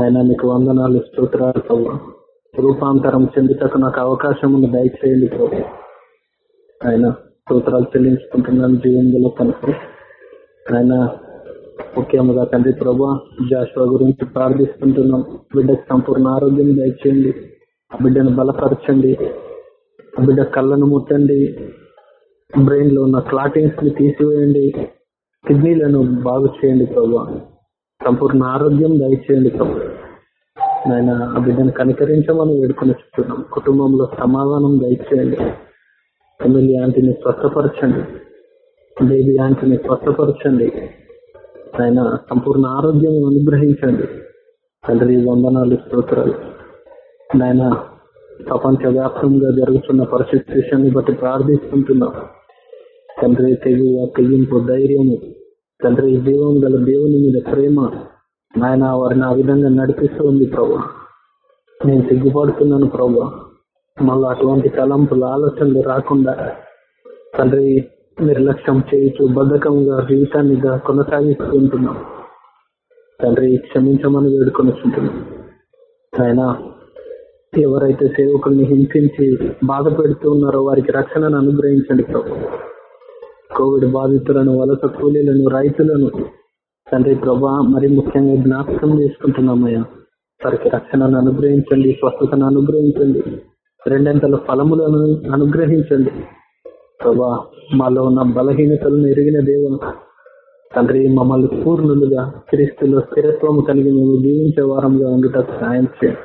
ఆయన మీకు వందనాలు స్తోత్రాలు ప్రభు. రూపాంతరం చెందుటకు నాకు అవకాశం ఉంది. దయచేయండి ప్రభు. ఆయన స్తోత్రాలు చెల్లించుకుంటున్నాను. జీవంలో కనుక ఆయన ముఖ్యముగా తండ్రి ప్రభా జాషువా గురించి ప్రార్థిస్తుంటున్నాం. బిడ్డకు సంపూర్ణ ఆరోగ్యం దయచేయండి. ఆ బిడ్డను బలపరచండి. ఆ బిడ్డ కళ్ళను ముట్టండి బ్రెయిన్లో ఉన్న క్లాటింగ్స్ని తీసివేయండి. కిడ్నీలను బాగు చేయండి ప్రభా. సంపూర్ణ ఆరోగ్యం దయచేయండి ప్రభు. ఆయన ఆ బిడ్డను కనికరించమని వేడుకొని చెప్తున్నాం. కుటుంబంలో సమాధానం దయచేయండి. ఎమ్మెల్యే ఆంటీని స్వస్థపరచండి. బేబీ ఆంటీని స్వస్థపరచండి. ఆయన సంపూర్ణ ఆరోగ్యం అనుగ్రహించండి. తండ్రి వందనాలు స్తోత్రాలు. ఆయన ప్రపంచ వ్యాప్తంగా జరుగుతున్న పరిస్థితిని బట్టి ప్రార్థిస్తుంటున్నాం. తండ్రి తెగువ తెగింపు ధైర్యము. తండ్రి జీవం గల దేవుని మీద ప్రేమ. నాయన వారిని ఆ విధంగా నడిపిస్తూ ఉంది ప్రభా. నేను సిగ్గుపడుతున్నాను ప్రభా. మళ్ళీ అటువంటి తలంపులు ఆలోచనలు రాకుండా తండ్రి నిర్లక్ష్యం చేయుచు బద్ధకంగా జీవితాన్ని కొనసాగిస్తూ ఉంటున్నాం తండ్రి క్షమించమని వేడుకొని ఉంటున్నాం ఆయన ఎవరైతే సేవకుల్ని హింసించి బాధ పెడుతూ ఉన్నారో వారికి రక్షణను అనుగ్రహించండి ప్రభు. కోవిడ్ బాధితులను వలస కూలీలను రైతులను తండ్రి ప్రభా మరి ముఖ్యంగా జ్ఞాపకం చేసుకుంటున్నామయ్యా. వారికి రక్షణను అనుగ్రహించండి స్వస్థతను అనుగ్రహించండి. రెండంతల ఫలములను అనుగ్రహించండి. ప్రభా మాలో ఉన్న బలహీనతలను ఎరిగిన దేవుడు. తండ్రి మమ్మల్ని పూర్ణులుగా క్రీస్తులో స్థిరత్వం కలిగి మేము జీవించే వారంగా ఉండటం సాయం చేయండి.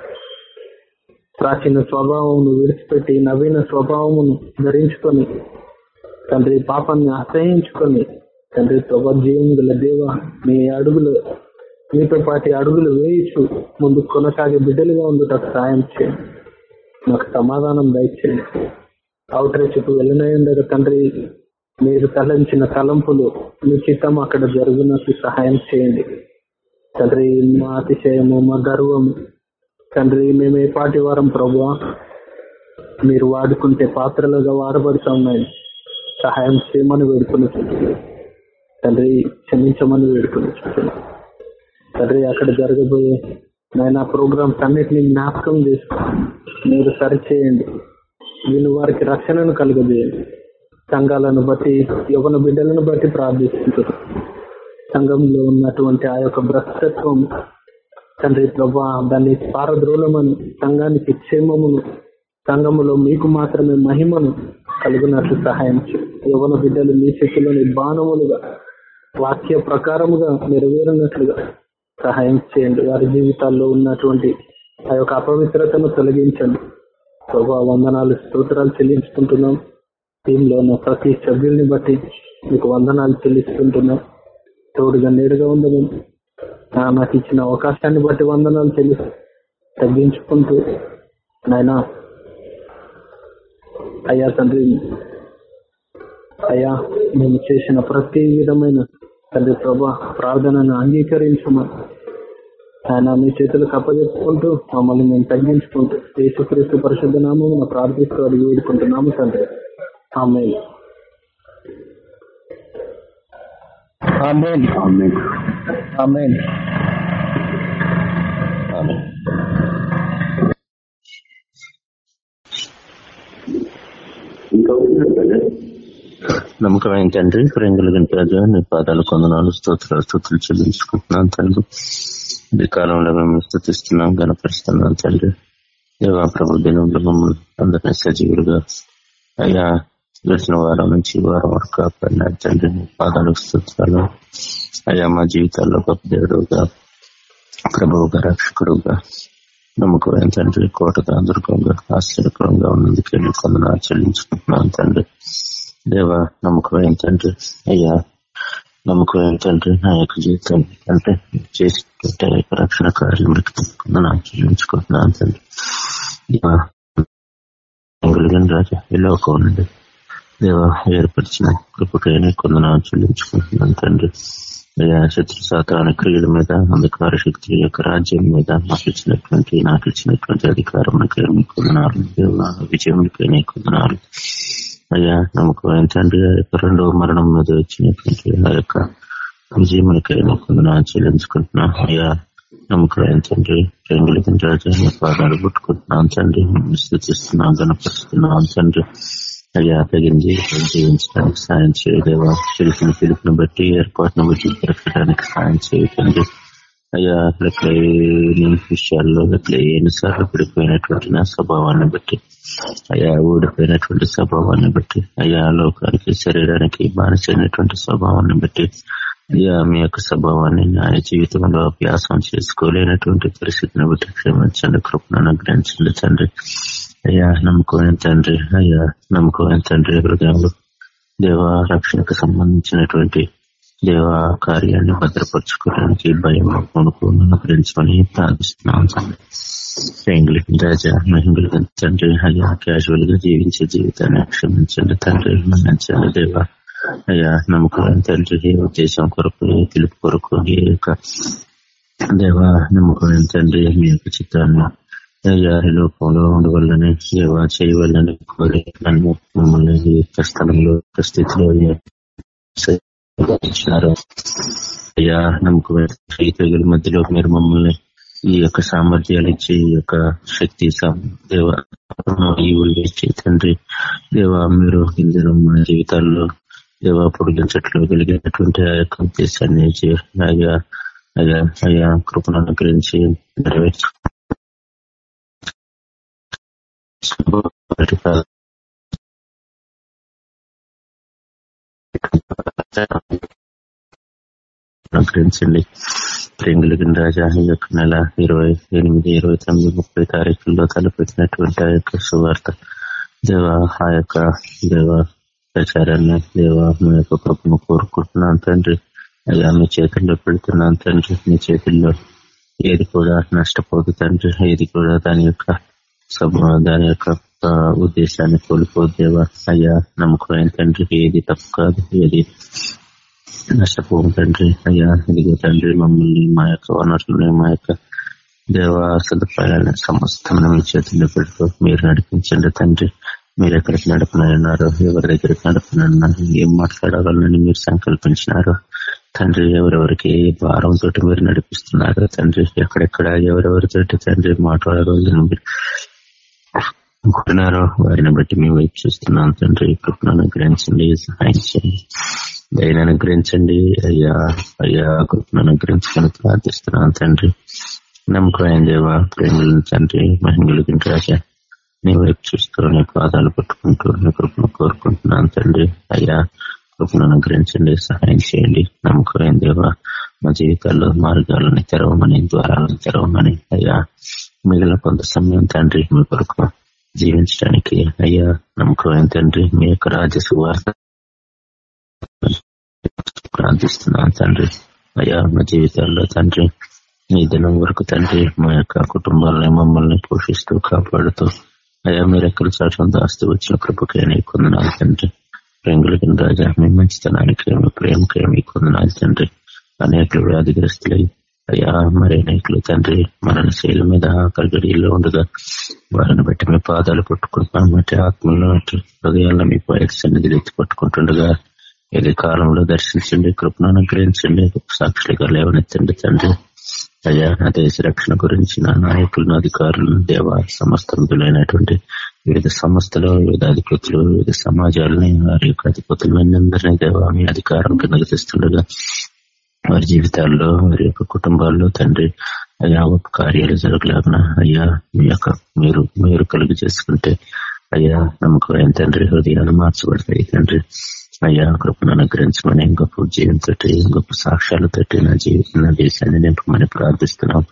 ప్రాచీన స్వభావమును విడిచిపెట్టి నవీన స్వభావమును ధరించుకొని తండ్రి పాపాన్ని ఆశ్రయించుకొని తండ్రి జీవం గల దేవ మీ అడుగులు మీతో పాటి అడుగులు వేయించు ముందు కొనసాగే బిడ్డలుగా ఉండటం సాయం చేయండి. మాకు సమాధానం దయచేయండి. అవుట్రీచ్కు వెళ్ళినాయండగా తండ్రి. మీరు తలంచిన తలంపులు మీ చిత్తం అక్కడ జరుగునట్టు సహాయం చేయండి. తండ్రి మా అతిశయము మా గర్వము. తండ్రి మేము ఏ పాటి వారం ప్రభు మీరు వాడుకుంటే పాత్రలుగా వాడబడుతున్నాయి సహాయం చేయమని వేడుకుని తండ్రి క్షమించమని వేడుకుని తండ్రి అక్కడ జరగబోయే నాయన ప్రోగ్రామ్స్ అన్నిటినీ జ్ఞాపకం చేసుకో. మీరు సరిచేయండి. వీళ్ళు వారికి రక్షణను కలుగజేయండి సంఘాలను బట్టి యువన బిడ్డలను బట్టి ప్రార్థిస్తుంటారు. సంఘంలో ఉన్నటువంటి ఆ యొక్క భ్రష్టత్వం తండ్రి ప్రభా దాన్ని పారద్రోలమని సంఘానికి క్షేమమును సంఘములో మీకు మాత్రమే మహిమను కలుగునట్లు సహాయం యువన బిడ్డలు మీ శక్తిలోని బాణములుగా వాక్య ప్రకారముగా నెరవేరినట్లుగా సహాయం చేయండి. వారి జీవితాల్లో ఉన్నటువంటి ఆ యొక్క అపవిత్రతను తొలగించండి. ప్రభా వందనాలు స్తోత్రాలు చెల్లించుకుంటున్నాం. టీంలో ఉన్న ప్రతి సభ్యుల్ని బట్టి మీకు వందనాలు చెల్లిస్తుంటున్నాం. తోడుగా నేడుగా ఉందని నాకు ఇచ్చిన అవకాశాన్ని బట్టి వందనాలు చెల్లి తగ్గించుకుంటూ నాయన అయ్యా తండ్రి అయ్యా మేము చేసిన ప్రతి విధమైన తండ్రి ప్రభా ప్రార్థనను అంగీకరించమని ఆయన మీ చేతులు కప్పజెప్పుకుంటూ మమ్మల్ని మేము తగ్గించుకుంటూ యేసుక్రీస్తు పరిశుద్ధ నామం ప్రార్థిస్తూ అది వేడుకుంటున్నాము తండ్రి. ఆమె నమ్మకమైన తండ్రి? కలిగిన రాజా నీ పాదాలు కొందనాలు స్తోత్రాలు స్థుతులు చెల్లించుకుంటున్నాను తండ్రి. ఈ కాలంలో మేము స్థుతిస్తున్నాం గణపరుస్తున్నాం తండ్రి దేవా ప్రభు దినంలో మమ్మల్ని అందరినీ సజీవులుగా అయ్యా గడిచిన వారం నుంచి వారం వరకు కాపాడిన తండ్రి పాదాలు స్థుతాలు అయ్యా మా జీవితాల్లో గొప్ప దేవుడుగా ప్రభువుగా రక్షకుడుగా నమ్మకమైన తండ్రి కోటగా దుర్గంగా ఆశ్చర్యకరంగా ఉన్నందుకు కొందరు ఆచరించుకుంటున్నాను తండ్రి దేవ నమ్మకమైన తండ్రి అయ్యా నమ్మకమైన తండ్రి నా యొక్క జీవితం అంటే చేసి పెట్టే రక్షణ కార్యం మృతికుంటున్నాను ఆచరించుకుంటున్నాను తండ్రి రాజా ఈ లోకం నుండి దేవ ఏర్పరిచిన కృపకైనా కొందరు చెల్లించుకుంటున్నాను తండ్రి అయ్యా శత్రు సాతాన క్రియల మీద అంధకార శక్తి యొక్క రాజ్యం మీద మాకు ఇచ్చినటువంటి నాకు ఇచ్చినటువంటి అధికారం విజయంకై నీకున్నారు అయ్యా నమ్మకం ఏంటంటే రెండో మరణం మీద వచ్చినటువంటి ఆ యొక్క విజయములకై నీకుందనా చెల్లించుకుంటున్నా. అయ్యా నమ్మకం ఏంటంటే ప్రేంగుల రాజా పాదాలు పుట్టుకుంటున్నాం తండ్రి. స్థుతిస్తున్నాం గణపరుస్తున్నాం తండ్రి. అయ్యా తగిన జీవించడానికి సాయం చేయదేవా పిలుపుని పిలుపుని బట్టి ఏర్పాటును బట్టి బ్రతకడానికి సాయం చేయకండి అయ్యా లెక్కలేని విషయాల్లో లెక్కలేని సార్లు పడిపోయినటువంటి నా స్వభావాన్ని బట్టి అయ్యా ఊడిపోయినటువంటి స్వభావాన్ని బట్టి అయ్యా లోకానికి శరీరానికి బానిసైనటువంటి స్వభావాన్ని బట్టి అయ్యా మీ యొక్క స్వభావాన్ని న్యాయ జీవితంలో అభ్యాసం చేసుకోలేనటువంటి పరిస్థితిని బట్టి క్షమించండి కృపణను అనుగ్రహించండి తండ్రి. అయ్యా నమ్మకమైన తండ్రి అయ్యా నమ్మకమైన తండ్రి హృదయంలో దేవ రక్షణకు సంబంధించినటువంటి దేవ కార్యాన్ని భద్రపరచుకోవడానికి భయం కొనుక్కోను ప్రిన్సిపల్ని ప్రార్థిస్తున్నాం రాజా మహిళలు తండ్రి. అయ్యా క్యాజువల్గా జీవించే జీవితాన్ని క్షమించండి తండ్రి. మన్నించండి దేవ. అయ్యా నమ్మకం తండ్రి ఏ ఉద్దేశం కొరకు ఏ పిలుపు కొరకు ఏ యొక్క దేవ నమ్మకం తండ్రి మీ యొక్క చిత్రాన్ని అయ్యా లోపంలో ఉండవల్లని సేవ చేయవల్లని కోరి నన్ను మమ్మల్ని ఈ యొక్క స్థలంలో స్థితిలో అయ్యా నమ్మకమైన రైతుల మధ్యలో మీరు మమ్మల్ని ఈ యొక్క సామర్థ్యాలు ఇచ్చి ఈ యొక్క శక్తి దేవ ఇచ్చి తండ్రి దేవ మీరు ఇందరూ మన జీవితాల్లో దేవ పొడిగించట్లు కలిగినటువంటి ఆ యొక్క ఉద్దేశాన్ని అయ్యా అయ్యా అయ్యా కృపను అనుగ్రహించి నెరవేర్చు. అనుగ్రహించండి ప్రేంగులగిన రాజా ఈ యొక్క నెల ఇరవై ఎనిమిది ఇరవై తొమ్మిది ముప్పై తారీఖుల్లో తలపెట్టినటువంటి ఆ యొక్క సువార్త దేవ ఆ యొక్క దేవ ప్రచారాన్ని దేవ మీ యొక్క కృపను కోరుకుంటున్నాను తండ్రి. అయ్యా మీ చేతుల్లో పెడుతున్నాను తండ్రి. మీ చేతుల్లో ఏది కూడా నష్టపోదు తండ్రి. ఏది కూడా దాని యొక్క దాని యొక్క ఉద్దేశాన్ని కోల్పోదేవా అయ్యా నమ్మకమైన తండ్రి ఏది తప్పు కాదు ఏది నష్టపోవు తండ్రి అయ్యా ఇదిగో తండ్రి మమ్మల్ని మా యొక్క వనరులని మా యొక్క దేవ సదుపాయాలను సమస్తం మీ చేతుల్లో పెడుతూ మీరు నడిపించండి తండ్రి. మీరు ఎక్కడికి నడపనన్నారు ఎవరి దగ్గరికి నడపనన్నారు ఏం మాట్లాడగలనని మీరు సంకల్పించినారు తండ్రి ఎవరెవరికి భారం తోటి మీరు నడిపిస్తున్నారు తండ్రి ఎక్కడెక్కడ ఎవరెవరితోటి తండ్రి మాట్లాడగలను మీరు అనుకుంటున్నారో? వారిని బట్టి మేము వైపు చూస్తున్నాం తండ్రి కృపను అనుగ్రహించండి సహాయం చేయండి. దయను అనుగ్రహించండి అయ్యా అయ్యా కృపను అనుగ్రహించుకొని ప్రార్థిస్తున్నాం తండ్రి నమ్మకం దేవా ప్రేమలు తండ్రి మహిళలు రాజా నీ వైపు చూస్తూ నీ పాదాలు పట్టుకుంటూ నీ కృపను కోరుకుంటున్నాను తండ్రి అయ్యా కృపను అనుగ్రహించండి సహాయం చేయండి. నమ్మకం దేవా మా జీవితాల్లో మార్గాలను తెరవమని ద్వారాలను తెరవమని అయ్యా మిగిలిన కొంత సమయం తండ్రి మీ కొరకు జీవించడానికి. అయ్యా నమ్మకమైన తండ్రి? మీ యొక్క రాజ్య సువార్త ప్రార్థిస్తున్నాను తండ్రి. అయ్యా మా జీవితాల్లో తండ్రి ఈ దినం వరకు తండ్రి మా యొక్క కుటుంబాలని మమ్మల్ని పోషిస్తూ కాపాడుతూ అయ్యా మీరు ఎక్కడ చాటం దాస్తూ వచ్చిన కృపకే కొందనాలు తండ్రి. ప్రేంగులకి రాజా మీ మంచితనానికి మీ ప్రేమకే మీ కొందనాలు తండ్రి. అనేక వ్యాధిగ్రస్తులై అయ్యా మరి అనేకలు తండ్రి మరణ శైల మీద కలగడిలో ఉండగా వారిని బట్టి మీ పాదాలు పట్టుకుంటున్నాం. మట్టి ఆత్మలో హృదయాల్లో మీ పైకి సన్నిధి ఎత్తి పట్టుకుంటుండగా ఏది కాలంలో దర్శించండి కృపను అనుగ్రహించండి సాక్షులుగా లేవనెత్తండి తండ్రి. అయ్యా నా దేశ రక్షణ గురించి నా నాయకులను అధికారులను దేవ సమస్తమైనటువంటి వివిధ సంస్థలు వివిధ అధిపతులు వివిధ సమాజాలని వారి యొక్క అధిపతులు దేవ మీ అధికారం కింద తెస్తుండగా వారి జీవితాల్లో వారి యొక్క కుటుంబాల్లో తండ్రి అయ్యా కార్యాలు జరగలేకనా అయ్యా మీ యొక్క మీరు మీరు కలుగు చేసుకుంటే అయ్యా నమ్మకం తండ్రి హృదయాలు మార్చబడతాయి తండ్రి. అయ్యా కృపను అనుగ్రహించమని గొప్ప జీవంతో గొప్ప సాక్ష్యాలతోటి నా జీవితం నా దేశాన్ని నింపమని ప్రార్థిస్తున్నాం.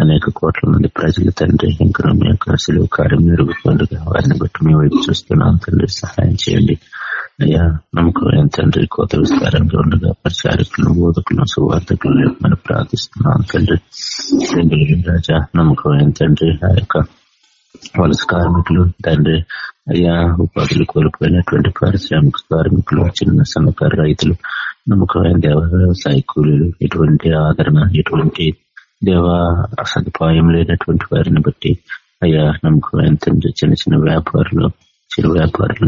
అనేక కోట్ల మంది ప్రజలు తండ్రి ఇంకా మీ యొక్క సులువు కార్యం మెరుగుతుండగా వారిని బట్టి మీ వైపు చూస్తున్నాం. తండ్రి సహాయం చేయండి. అయ్యా నమ్మకం తండ్రి కోత విస్తారంగా ఉండగా పరిచారకులను బోధకులను సువార్థకులను మనం ప్రార్థిస్తున్నాం తండ్రి. రాజా నమ్మకం తండ్రి ఆ యొక్క వలస కార్మికులు తండ్రి అయ్యా ఉపాధులు కోల్పోయినటువంటి పారిశ్రామిక కార్మికులు చిన్న సన్నకారు రైతులు నమ్మకమైన దేవ వ్యవసాయ కూలీలు ఎటువంటి ఆదరణ ఎటువంటి దేవ సదుపాయం లేనటువంటి వారిని బట్టి అయ్యా నమ్మకమైన తండ్రి చిన్న చిన్న వ్యాపారులు చిరు వ్యాపారులు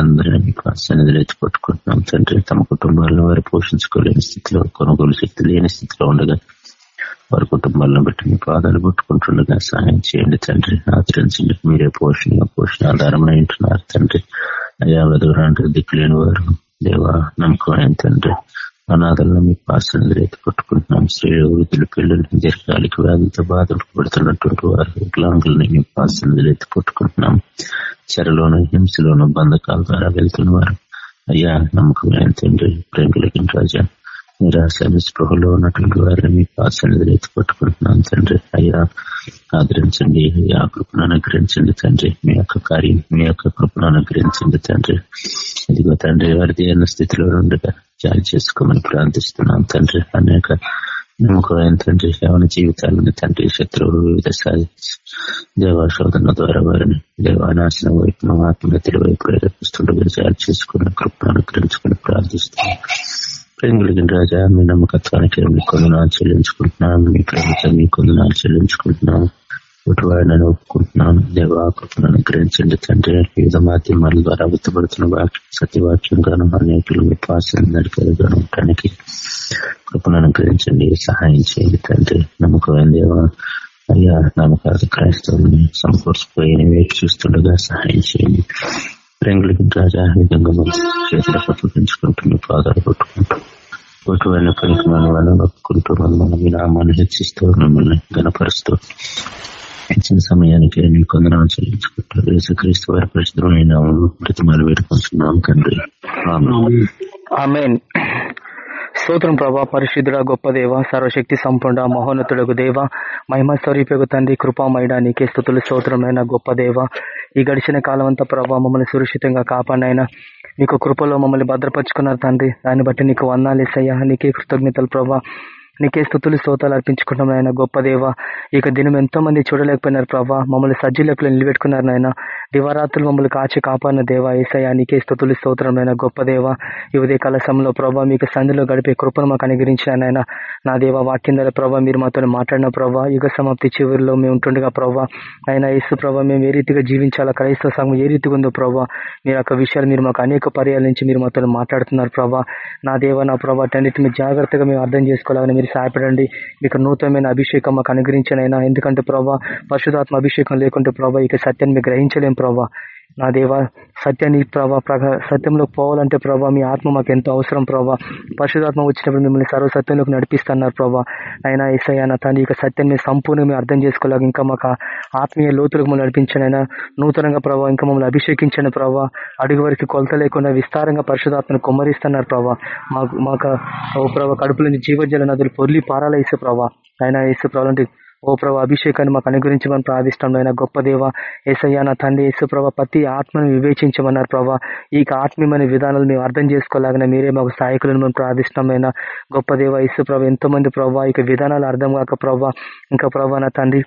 అందరినీ మీకు సన్నిధిలో ఎత్తుపట్టుకుంటున్నాం తండ్రి తమ కుటుంబాలను వారు పోషించుకోలేని స్థితిలో కొనుగోలు శక్తి లేని స్థితిలో ఉండగా వారి కుటుంబాలను బట్టి మీ పాదాలు పట్టుకుంటుండగా సహాయం చేయండి తండ్రి ఆచరించండి మీరే పోషణ పోషణ ఆధారం ఉంటున్నారు తండ్రి అయ్యా వెదవరాంటి దిక్కులేని వారు దేవ అయింది తండ్రి అనాథలను మీ పాసనలు ఎత్తి పట్టుకుంటున్నాం. స్త్రీలు వృద్ధులు పిల్లలు దీర్ఘకాలిక వ్యాధులతో బాధపడుతున్నటువంటి వారు వికలాంగులని మీ పాసనలు ఎత్తి కొట్టుకుంటున్నాం చెరలోను హింసలోను బంధకాల ద్వారా వెళ్తున్న వారు. అయ్యా నమ్మకమైన తండ్రి ప్రేమికులకి రాజా నిరాశ నిస్పృహలో ఉన్నటువంటి వారిని మీ పాసనలు ఎత్తి పట్టుకుంటున్నాం తండ్రి. అయ్యా ఆదరించండి అయ్యా కృపను అనుగ్రహించండి తండ్రి. మీ యొక్క కార్యం మీ యొక్క కృపను అనుగ్రహించండి తండ్రి. ఇదిగో తండ్రి వారి అన్న స్థితిలో ఉండగా జాలి చేసుకోమని ప్రార్థిస్తున్నాం తండ్రి. అనేక నమ్మకమైన తండ్రి యవన జీవితాలను తండ్రి శత్రువులు వివిధ దేవాశోధన ద్వారా వారిని దేవానాశనం వైపు ఆత్మహత్యల వైపు ప్రేరేపిస్తుండగా జాలి చేసుకుని కృపను అనుగ్రహించుకుని ప్రార్థిస్తున్నాం. ప్రేమ రాజా మీ నమ్మకత్వానికి మీ కొందనాలు చెల్లించుకుంటున్నాను మీ ప్రేమతో మీ కొందనాలు చెల్లించుకుంటున్నాను వాడిని ఒప్పుకుంటున్నాను దేవాకృపను అనుగ్రహించండి తండ్రి. వివిధ మాధ్యమాల ద్వారా గుర్తుపడుతున్న వాక్యం సత్యవాక్యంగాను అనేకులు మీ పాసన నడిపేదిగా ఉండటానికి కృపను అనుగ్రహించండి సహాయం చేయండి తండ్రి. నమ్మకమైన దేవ అయ్యా నమ్మకాలు క్రైస్తవుని సమకూర్చిపోయిన చూస్తుండగా సహాయం చేయండి. రెంగులకి రాజా విధంగా మనం చేతుల పాదాలు కొట్టుకుంటూ కొట్టువైన పనికి మన వాళ్ళని ఒప్పుకుంటూ మనం మీ నామాన్ని హెచ్చిస్తూ మిమ్మల్ని గనపరుస్తూ ఇచ్చిన సమయానికి నీ కొందనాలు చెల్లించుకుంటారు యేసుక్రీస్తు వారి పరిశుద్ధమైన ప్రతిమలు వేడుకుంటున్నాం తండ్రి. స్తోత్రం ప్రభా పరిశుద్ధుడ గొప్ప దేవ సర్వశక్తి సంపూర్ణ మహోన్నతుడకు దేవ మహిమ స్వరూపకు తండ్రి కృపామైన నీకే స్థుతులు స్తోత్రమైన గొప్ప దేవ. ఈ గడిచిన కాలం అంతా ప్రభా మమ్మల్ని సురక్షితంగా కాపాడినైనా నీకు కృపలో మమ్మల్ని భద్రపరుచుకున్నారు తండ్రి. దాన్ని బట్టి నీకు వందాలేసయ్యా నీకే కృతజ్ఞతలు ప్రభా. నీకే స్థుతులు స్తోతాలు అర్పించుకుంటాం ఆయన గొప్ప దేవ ఇక దినం ఎంతో మంది చూడలేకపోయినారు ప్రభా. మమ్మల్ని సజ్జీలకులు నిలబెట్టుకున్నారు నాయన. దివారాత్రులు మమ్మల్ని కాచి కాపాడిన దేవ ఏసయ్య నీకే స్థుతులు స్తోత్రం అయినా గొప్ప దేవ ఈ ఉదయ కలశంలో ప్రభా మీకు సంధిలో గడిపే కృపను మాకు అనుగ్రహించిన నాయన. నా దేవ వాక్యం ద్వారా ప్రభా మీరు మాతో మాట్లాడిన ప్రభా యుగ సమాప్తి చివరిలో మేము ఉంటుండగా ప్రభా ఆయన యేసు ప్రభా మేము ఏ రీతిగా జీవించాలా క్రైస్తవ సంఘం ఏ రీతిగా ఉందో ప్రభా మీ యొక్క విషయాలు మీరు మాకు అనేక పర్యాల నుంచి మీరు మాతో మాట్లాడుతున్నారు ప్రభా. నా దేవ నా ప్రభా అన్నింటిని జాగ్రత్తగా మేము అర్థం చేసుకోవాలని మీరు సహాయపడండి మీకు నూతనమైన అభిషేకం మాకు అనుగ్రహించనైనా. ఎందుకంటే ప్రభా పరిశుధాత్మ అభిషేకం లేకుంటే ప్రభా ఇక సత్యాన్ని మీకు గ్రహించలేం ప్రభా. నా దేవ సత్యాన్ని ప్రభా సత్యంలో పోవాలంటే ప్రభా మీ ఆత్మ మాకు ఎంతో అవసరం ప్రభా. పరిశుధాత్మ వచ్చినప్పుడు మిమ్మల్ని సర్వసత్యంలోకి నడిపిస్తున్నారు ప్రభా. అయినా ఈసయ్య నా తండ్రి ఇక సత్యాన్ని సంపూర్ణంగా అర్థం చేసుకోలేక ఇంకా మాకు ఆత్మీయ లోతులకు మమ్మల్ని నడిపించండి అయినా నూతనంగా ప్రభావ ఇంకా మమ్మల్ని అభిషేకించండి ప్రభావ అడుగు వరకు కొలత లేకుండా విస్తారంగా పరిశుధాత్మను కుమ్మరిస్తున్నారు ప్రభా. మాకు మాకు ప్రభా కడుపులోని జీవజల నదులు పొర్లి పారాల ప్రభా. అయినా ఇసు ప్రభావ ఓ ప్రభా అభిషేకాన్ని మాకు అనుగ్రహించమని ప్రార్థిష్టం అయినా గొప్ప దేవ ఏసయ్య నా తండ్రి యేసు ప్రభా ప్రతి ఆత్మను వివేచించమన్నారు ప్రభా. ఈ ఆత్మీయమైన విధానాలు మేము అర్థం చేసుకోలేగానే మీరే మాకు సహాయకులను మేము ప్రార్థిష్టమైన గొప్ప దేవ యేసు ప్రభా ఎంతో మంది ప్రభావ ఇక విధానాలు అర్థం కాక ప్రభా ఇంకా ప్రభా నా తండ్రి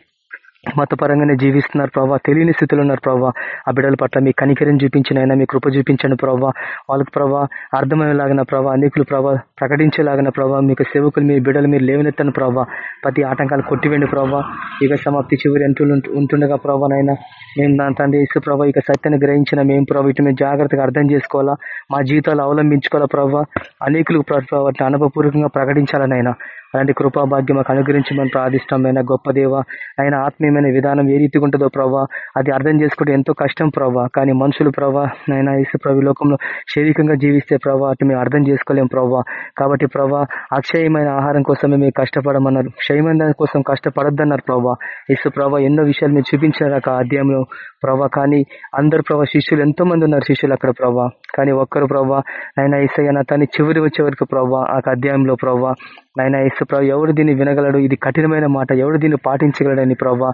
మతపరంగానే జీవిస్తున్నారు ప్రభావ తెలియని స్థితిలో ఉన్నారు ప్రభావ ఆ బిడ్డల పట్ల మీ కనికరిని చూపించిన అయినా మీ కృప చూపించండి ప్రభావ వాళ్ళకి ప్రభావ అర్థమయ్యేలాగిన ప్రభావ అనేకులు ప్రభావ ప్రకటించేలాగిన ప్రభావ మీకు సేవకులు మీ బిడ్డలు మీరు లేవనెత్తని ప్రభావ ప్రతి ఆటంకాలు కొట్టివేండి ప్రభావ ఇక సమాప్తి చివరి అంటూ ఉంటుండగా ప్రభావనైనా మేము దాని తండ్రి ఇసు ప్రభావ ఇక సత్యాన్ని గ్రహించిన మేము ప్రభావ ఇటు మేము జాగ్రత్తగా అర్థం చేసుకోవాలా? మా జీవితాలు అవలంబించుకోవాలా ప్రభావ అనేకులు వాటిని అనుభవపూర్వకంగా ప్రకటించాలనైనా అలాంటి కృపాభాగ్యం మాకు అనుగ్రహించమని ప్రార్థిష్టమైన గొప్ప దేవ. ఆయన ఆత్మీయమైన విధానం ఏ రీతిగా ఉంటుందో ప్రభావ అది అర్థం చేసుకుంటే ఎంతో కష్టం ప్రభావ కానీ మనుషులు ప్రభా నైనా ఇసు ప్రభు లోకంలో శారీరకంగా జీవిస్తే ప్రభావ అటు మేము అర్థం చేసుకోలేం ప్రభా కాబట్టి ప్రభా అక్షయమైన ఆహారం కోసమే మేము కష్టపడమన్నారు. క్షయమైన కోసం కష్టపడద్దన్నారు ప్రభావ ఇసు ప్రభావ ఎన్నో విషయాలు మీరు చూపించారు ఆ అధ్యాయంలో ప్రభా కానీ అందరు ప్రభా శిష్యులు ఎంతో మంది ఉన్నారు శిష్యులు అక్కడ ప్రభా కానీ ఒక్కరు ప్రభా ఆయన ఇసయ్య తన చివరి వచ్చే వరకు ప్రభా ఆ అధ్యాయంలో ప్రభా ఆయన ఇసు ప్రభు ఎవరు దీన్ని వినగలడు? ఇది కఠినమైన మాట. ఎవరు దీన్ని పాటించగలడని ప్రభా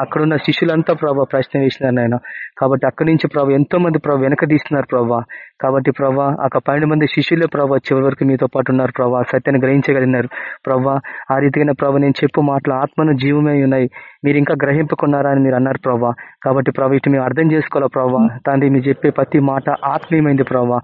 అక్కడున్న శిష్యులంతా ప్రభా ప్రశ్న వేసినారు నాయన కాబట్టి అక్కడి నుంచి ప్రభు ఎంతో మంది ప్రభు వెనక తీస్తున్నారు ప్రభా కాబట్టి ప్రభా ఒక పన్నెండు మంది శిష్యులే ప్రభా చివరి వరకు మీతో పాటు ఉన్నారు ప్రభా సత్యాన్ని గ్రహించగలిగినారు. ప్రభా ఆ రీతిగా ప్రభా నేను చెప్పు మాటలు ఆత్మను జీవమే ఉన్నాయి. మీరు ఇంకా గ్రహింపుకున్నారా అని మీరు అన్నారు ప్రభా కాబట్టి ప్రభా ఇటు మేము అర్థం చేసుకోవాలా ప్రభా తండ్రి మీరు చెప్పే ప్రతి మాట ఆత్మీయమైంది ప్రభా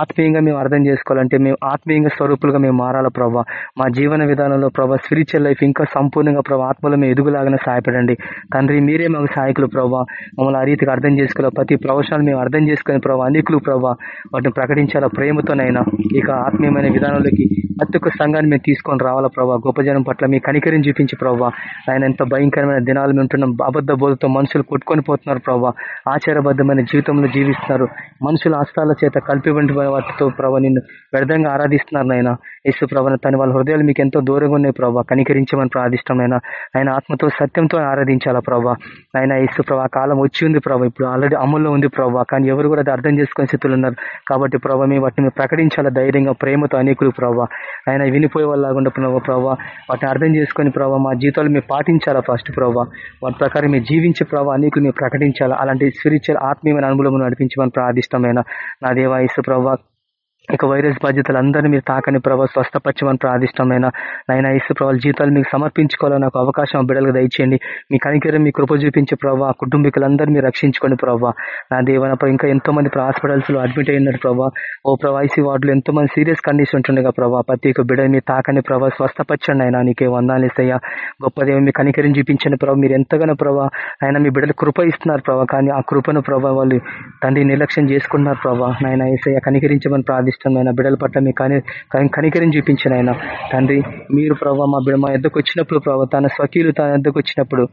ఆత్మీయంగా మేము అర్థం చేసుకోవాలంటే మేము ఆత్మీయంగా స్వరూపులుగా మేము మారాలా ప్రభా మా జీవన విధానంలో ప్రభా స్పిరిచువల్ లైఫ్ ఇంకా సంపూర్ణంగా ప్రభా ఆత్మలో మేము ఎదుగులాగానే సహాయపడండి. తండ్రి మీరే మాకు సహాయకులు ప్రభా మమ్మల్ని ఆ రీతిగా అర్థం చేసుకోవాలి ప్రతి ప్రవచనాలు మేము అర్థం చేసుకుని ప్రభా అనేకులు ప్రభా వాటిని ప్రకటించాలా ప్రేమతోనైనా ఇక ఆత్మీయమైన విధానంలోకి ప్రతి ఒక్క సంఘాన్ని మేము తీసుకొని రావాలా ప్రభావ గొప్ప జనం పట్ల మీ కనికరిని చూపించి ప్రభా. ఆయన ఎంత భయంకరమైన దినాలు మేము ఉంటున్నాం. అబద్ధ బోధతో మనుషులు కొట్టుకొని పోతున్నారు ప్రభావ ఆచారబద్ధమైన జీవితంలో జీవిస్తున్నారు. మనుషుల ఆస్తాల చేత కల్పిబండి వాటితో ప్రభావ నిన్ను వ్యర్థంగా ఆరాధిస్తున్నారు నాయన. యేసు ప్రభా తన వాళ్ళ హృదయాలు మీకు ఎంతో దూరంగా ఉన్నాయి ప్రభావ కనికరించమని ప్రార్థిష్టం నాయన. ఆయన ఆత్మతో సత్యంతో ఆరాధించాలా ప్రభా? ఆయన యేసు ప్రభా కాలం వచ్చి ఉంది ప్రభావ ఇప్పుడు ఆల్రెడీ అమల్లో ఉంది ప్రభావ కానీ ఎవరు కూడా అది అర్థం చేసుకునే స్థితిలో ఉన్నారు. కాబట్టి ప్రభావ మేము వాటిని ప్రకటించాలా ధైర్యంగా? ప్రేమతో అనేకులు ప్రభావ ఆయన వినిపోయే వాళ్ళ ప్రభావ ప్రభా. వాటిని అర్థం చేసుకుని ప్రభావ మా జీవితాలు మేము పాటించాలా ఫస్ట్ ప్రభావ వాటి ప్రకారం మేము జీవించే ప్రభావ అనేకులు మేము ప్రకటించాలా? అలాంటి స్పిరిచువల్ ఆత్మీయమైన అనుభవం నడిపించమని ప్రార్థిష్టమైన నా దేవాయసు ప్రభావ ఇక వైరస్ బాధ్యతలు అందరినీ మీరు తాకని ప్రభావ స్వస్థపచ్చమని ప్రార్థిష్టమైన నైనా ఇసు ప్రభావ జీవితాలు మీకు సమర్పించుకోవాలని నాకు అవకాశం బిడ్డలకు దయచేయండి. మీ కనికరం మీ కృప చూపించే ప్రభావ కుటుంబీకులందరూ మీరు రక్షించుకోండి ప్రభావ నా దేవన ఇంకా ఎంతో మంది హాస్పిటల్స్లో అడ్మిట్ అయినారు ప్రభావ ఓ ప్రవాసీ వార్డులో ఎంతో మంది సీరియస్ కండిషన్ ఉంటుండగా ప్రభావ ప్రతి ఒక్క బిడ్డ మీ తాకని ప్రభావ స్వస్థపచ్చండి ఆయన నీకే వందాలు ఇస్తాయా. గొప్పదేవి మీ కనికరం చూపించండి ప్రభావ మీరు ఎంతగానో ప్రభావ ఆయన మీ బిడ్డలు కృప ఇస్తున్నారు ప్రభావ కానీ ఆ కృపను ప్రభావ వాళ్ళు తండ్రి నిర్లక్ష్యం చేసుకున్నారు ప్రభావ నాయన ఏసయ్య కనికరించమని ప్రార్థిస్తున్నాను ఇష్టమైన బిడ్డల పట్ల మీ కని కనికరిని చూపించిన ఆయన. తండ్రి మీరు ప్రభావ మా బిడ్డ మా ఎద్దకు వచ్చినప్పుడు ప్రభావ తన స్వకీయులు తన ఎద్దకు వచ్చినప్పుడు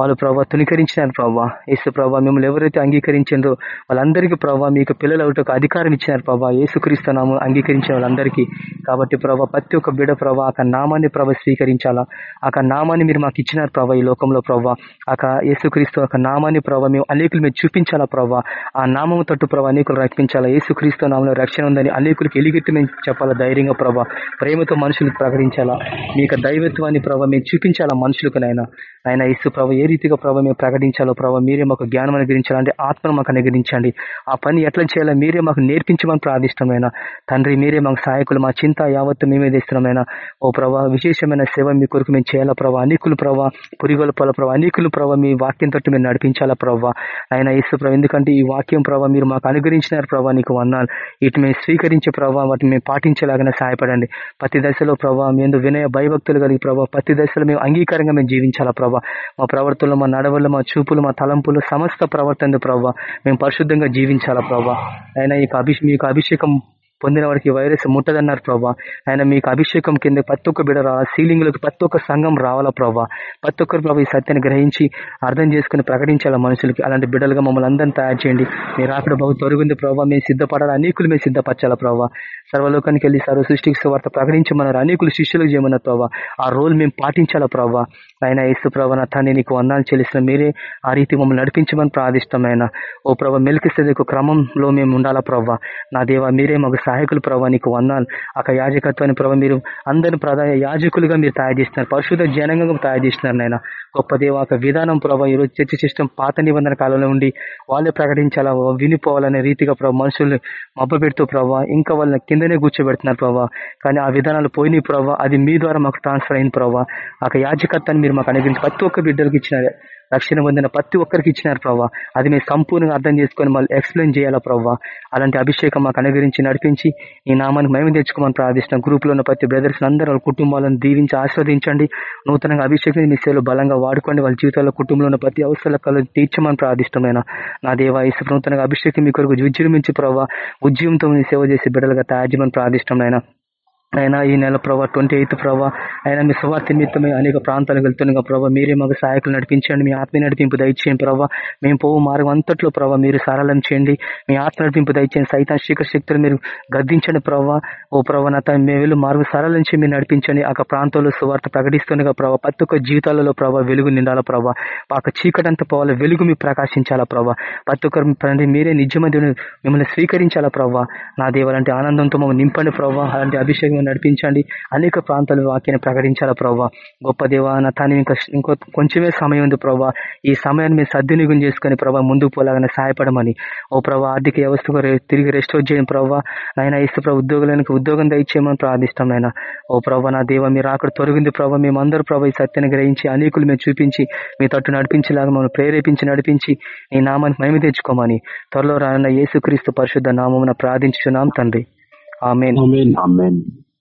వాళ్ళు ప్రభావ తునికరించినారు ప్రభావ యేసు ప్రభావ మిమ్మల్ని ఎవరైతే అంగీకరించిందో వాళ్ళందరికీ ప్రభావ మీకు పిల్లలు ఒకటి అధికారం ఇచ్చినారు ప్రభావ యేసుక్రీస్తునాము అంగీకరించిన వాళ్ళందరికీ. కాబట్టి ప్రభావ ప్రతి ఒక్క బిడ ప్రభావ ఆ నామాన్ని ప్రభావ స్వీకరించాలా? ఆ నామాన్ని మీరు మాకు ఇచ్చినారు ప్రభావ ఈ లోకంలో ప్రభావ ఆ యేసుక్రీస్తు ఒక నామాన్ని ప్రభావ మేము అనేకులు మీరు చూపించాలా ప్రభావ ఆ నామం తట్టు ప్రభావ అనేకులు రక్షించాలా యేసుక్రీస్తు నామంలో రక్షణ ఉందని అనేకులకి ఎలిగెత్తి మేము చెప్పాలా ధైర్యంగా ప్రభావ ప్రేమతో మనుషులకు ప్రకటించాలా? మీకు దైవత్వాన్ని ప్రభావ మేము చూపించాలా మనుషులకు నాయన? ఆయన ఇసు ప్రభావ ఏ రీతిగా ప్రభావ మేము ప్రకటించాలో ప్రభావ మీరే మాకు జ్ఞానం అనుగ్రహించాలంటే ఆత్మను మాకు అనుగ్రహించండి. ఆ పని ఎట్లా చేయాలో మీరే మాకు నేర్పించమని ప్రార్థిష్టమైన తండ్రి మీరే మాకు సహాయకులు మా చింత యావత్తు మేమే తెస్తున్నామైన ఓ ప్రభావ విశేషమైన సేవ మీ కొరకు మేము చేయాలా ప్రభావ అనేకులు ప్రభావ పురిగొలపాల ప్రభావ అనేకులు ప్రభావ మీ వాక్యం తట్టు మేము నడిపించాలా ప్రభావ ఆయన ఇసు ప్రభావ ఎందుకంటే ఈ వాక్యం ప్రభావ మీరు మాకు అనుగ్రహించినారు ప్రభావ నీకు వన్నాను ఇటు మేము స్వీకరించే ప్రభావ వాటిని మేము పాటించేలాగానే సహాయపడండి. ప్రతి దశలో ప్రభావ మేము వినయ భయభక్తులు కలిగి ప్రభావ ప్రతి దశలో మేము అంగీకారంగా మేము జీవించాలా ప్రభావ మా ప్రవర్తనలో మా నడవలు మా చూపులు మా తలంపులు సమస్త ప్రవర్తన ప్రభావ మేము పరిశుద్ధంగా జీవించాలా ప్రభావ అయినా ఈ అభిష్ మీకు అభిషేకం పొందిన వారికి వైరస్ ముట్టదన్నారు ప్రభా. ఆయన మీకు అభిషేకం కింద ప్రతి ఒక్క బిడ రావాలా సీలింగ్లోకి ప్రతి ఒక్క సంఘం రావాలా ప్రభా. ప్రతి ఒక్కరు ప్రభావ ఈ సత్యాన్ని గ్రహించి అర్థం చేసుకుని ప్రకటించాలా మనుషులకి. అలాంటి బిడ్డలుగా మమ్మల్ని అందరినీ తయారు చేయండి. మీరు అక్కడ బహు తొరుగుంది ప్రభావ మేము సిద్ధపడాలి అనేకులు మేము సిద్ధపరచాలా ప్రభావ సర్వలోకానికి వెళ్ళి సర్వ సృష్టికి వార్త ప్రకటించమన్నారు. అనేకులు శిష్యులకు చేయమన్నారు ప్రభావ ఆ రోల్ మేము పాటించాలా ప్రభావ ఆయన ఏసు ప్రభా నా నీకు వందాలు చెల్లిసిన మీరే ఆ రీతి మమ్మల్ని నడిపించమని ప్రార్థిష్టమైన ఓ ప్రభావ మెలికిస్తే క్రమంలో మేము ఉండాలా ప్రభావ నా దేవ మీరే మాకు సహాయకులు ప్రభావ నీకు వందాలు. అక్కడ యాజకత్వాన్ని ప్రభావ మీరు అందరిని ప్రధాన యాజకులుగా మీరు తయారు చేస్తున్నారు. పరిశుద్ధ జనంగా తయారు చేస్తున్నారు నాయన. గొప్ప దేవ ఒక విధానం ప్రభావ ఈరోజు చర్చ సిస్టమ్ పాత నిబంధన కాలంలో ఉండి వాళ్ళే ప్రకటించాలా వినిపోవాలనే రీతిగా ప్రభావ మనుషులు మబ్బ పెడుతూ ప్రభావ ఇంకా వాళ్ళని కిందనే కూర్చోబెడుతున్నారు ప్రభావ కానీ ఆ విధానాలు పోయినాయి ప్రభావ అది మీ ద్వారా మాకు ట్రాన్స్ఫర్ అయింది ప్రభావ ఆ యాజకత్వాన్ని మీరు మాకు అనుగ్రహించి ప్రతి ఒక్క బిడ్డలకు ఇచ్చినారు. రక్షణ పొందిన ప్రతి ఒక్కరికి ఇచ్చినారు ప్రభావ అది మీరు సంపూర్ణంగా అర్థం చేసుకొని మళ్ళీ ఎక్స్ప్లెయిన్ చేయాలా ప్రభావ అలాంటి అభిషేకం మాకు అనుగ్రహించి నడిపించి ఈ నామానికి మేము తెచ్చుకోమని ప్రార్థిస్తున్నాం. గ్రూప్లో ఉన్న ప్రతి బ్రదర్స్ అందరూ వాళ్ళ కుటుంబాలను దీవించి ఆస్వాదించండి నూతనంగా అభిషేకం మీ సేవలు బలంగా వాడుకోండి వాళ్ళ జీవితాల్లో కుటుంబంలో ఉన్న ప్రతి అవసరాల తీర్చమని ప్రార్థిష్టమైన నా దేవ ఇసు నూతనంగా అభిషేకం మీ కొరకు విజృంభించి ప్రభావ ఉద్యమంతో సేవ చేసి బిడ్డలుగా తయారు చేయమని ప్రార్థిష్టమైన అయినా ఈ నెల ప్రభా ట్వంటీ ఎయిత్ ప్రభా అయినా మీ సువార్త నిమిత్తమే అనేక ప్రాంతాలకు వెళ్తుండగా ప్రభావ మీరే మాకు సహాయకులు నడిపించండి మీ ఆత్మీయ నడిపింపు దయచేయండి ప్రభావ మేము పోవు మార్గం అంతట్లో ప్రభావ మీరు సరళం చేయండి. మీ ఆత్మ నడిపింపు దయచేయండి. సైతం శీకర శక్తులు మీరు గద్దించండి ప్రభావ ఓ ప్రభా నా మేము మార్గం సరళం చేసి మీరు నడిపించండి. ఆ ప్రాంతంలో సువార్త ప్రకటిస్తుండగా ప్రభావ ప్రతి ఒక్క జీవితాలలో ప్రభావ వెలుగు నిండాల ప్రభావ ఆ చీకటంతా పోవాలి వెలుగు మీరు ప్రకాశించాలా ప్రభావ ప్రతి ఒక్కరు మీరే నిజమైన మిమ్మల్ని స్వీకరించాలా ప్రభావ నా దేవాలంటే ఆనందంతో మమ్మల్ని నింపండి ప్రభావ అలాంటి అభిషేకం మేము నడిపించండి. అనేక ప్రాంతాలు వాక్యాన్ని ప్రకటించాలా ప్రభావ గొప్ప దేవ నా తాను ఇంకా ఇంకో కొంచెమే సమయం ఉంది ప్రభావ ఈ సమయాన్ని మేము సద్వినియోగం చేసుకుని ప్రభావ ముందుకు పోలాగానే సహాయపడమని. ఓ ప్రభావ ఆర్థిక వ్యవస్థకు తిరిగి రెస్టోర్ చేయడం ప్రభావ ఆయన ఇస్తే ప్రభావ ఉద్యోగులకు ఉద్యోగం దయచేయమని ప్రార్థిస్తాం ఆయన ఓ ప్రభావ నా దేవ మీరు అక్కడ తొలగింది ప్రభావ మేమందరూ ప్రభావ ఈ సత్యాన్ని గ్రహించి అనేకులు మేము చూపించి మీ తట్టు నడిపించేలాగా మమ్మల్ని ప్రేరేపించి నడిపించి నీ నామాన్ని మేము తెచ్చుకోమని. త్వరలో రానున్న యేసుక్రీస్తు పరిశుద్ధ నామమున ప్రార్థించున్నాం తండ్రి. ఆమెన్.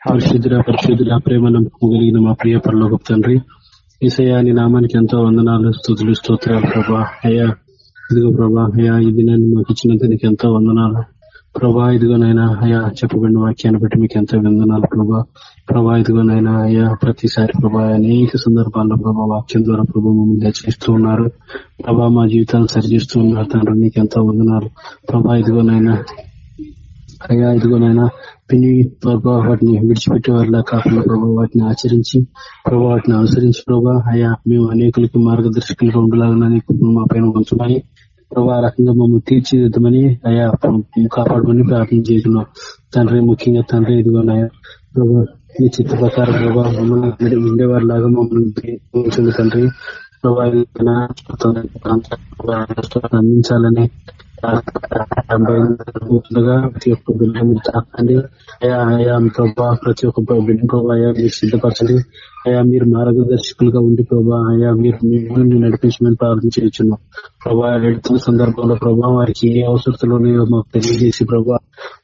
పరిశుద్ధుల పరిశుద్ధుల ప్రేమ నమ్మకం కలిగిన మా ప్రియ పరలోక తండ్రి. ఈసయాని నామానికి ఎంతో వందనాలు స్థుతులు స్తోత్రాలు ప్రభా. అయ్యా ఇదిగో ప్రభా అయ్యా ఈ దినాన్ని మాకు ఇచ్చినంత నీకు ఎంతో వందనాలు. ప్రభా ఇదిగోనైనా అయ్యా చెప్పబడిన వాక్యాన్ని బట్టి మీకు ఎంతో వందనాలు ప్రభా. ప్రభా ఇదిగోనైనా అయ్యా ప్రతిసారి ప్రభా అనేక సందర్భాల్లో ప్రభా వాక్యం ద్వారా ప్రభా మమ్మల్ని హెచ్చరిస్తూ ఉన్నారు. ప్రభా మా జీవితాన్ని సరిచేస్తూ ఉన్నారు తండ్రి నీకు ఎంతో వందనాలు. ప్రభా ఇదిగోనైనా అయ్యా ఇదిగోనైనా పిని ప్రభావ వాటిని విడిచిపెట్టేవారిలా కాకుండా ప్రభావ వాటిని ఆచరించి ప్రభావ వాటిని అనుసరించి ప్రభా అయ్యా మేము అనేకులకి మార్గదర్శకులుగా ఉండలాగని మా పైన ఉంచమని ప్రభా రకంగా మమ్మల్ని తీర్చిదిద్దమని అయ్యా కాపాడమని ప్రార్థన చేస్తున్నాం. తండ్రి ముఖ్యంగా తండ్రి ఇదిగోనయ్యా ప్రభా మీ చిత్త ప్రకారం ప్రభా మమ్మల్ని ఉండేవారి లాగా మమ్మల్ని తండ్రి. ప్రభావితం అందించాలని ప్రతి ఒక్క బిడ్డ మీరు తాకండి అయా ప్రభా ప్రతి ఒక్క బిడ్డ ప్రభా మీరు సిద్ధపరచండి అయా మీరు మార్గదర్శకులుగా ఉండి ప్రభా అయా మీరు మిమ్మల్ని నడిపించమని ప్రార్థన చేయొచ్చున్నాం ప్రభా ఎడుతున్న సందర్భంలో ప్రభా వారికి ఏ అవసరతలు ఉన్నాయో మాకు తెలియజేసి ప్రభా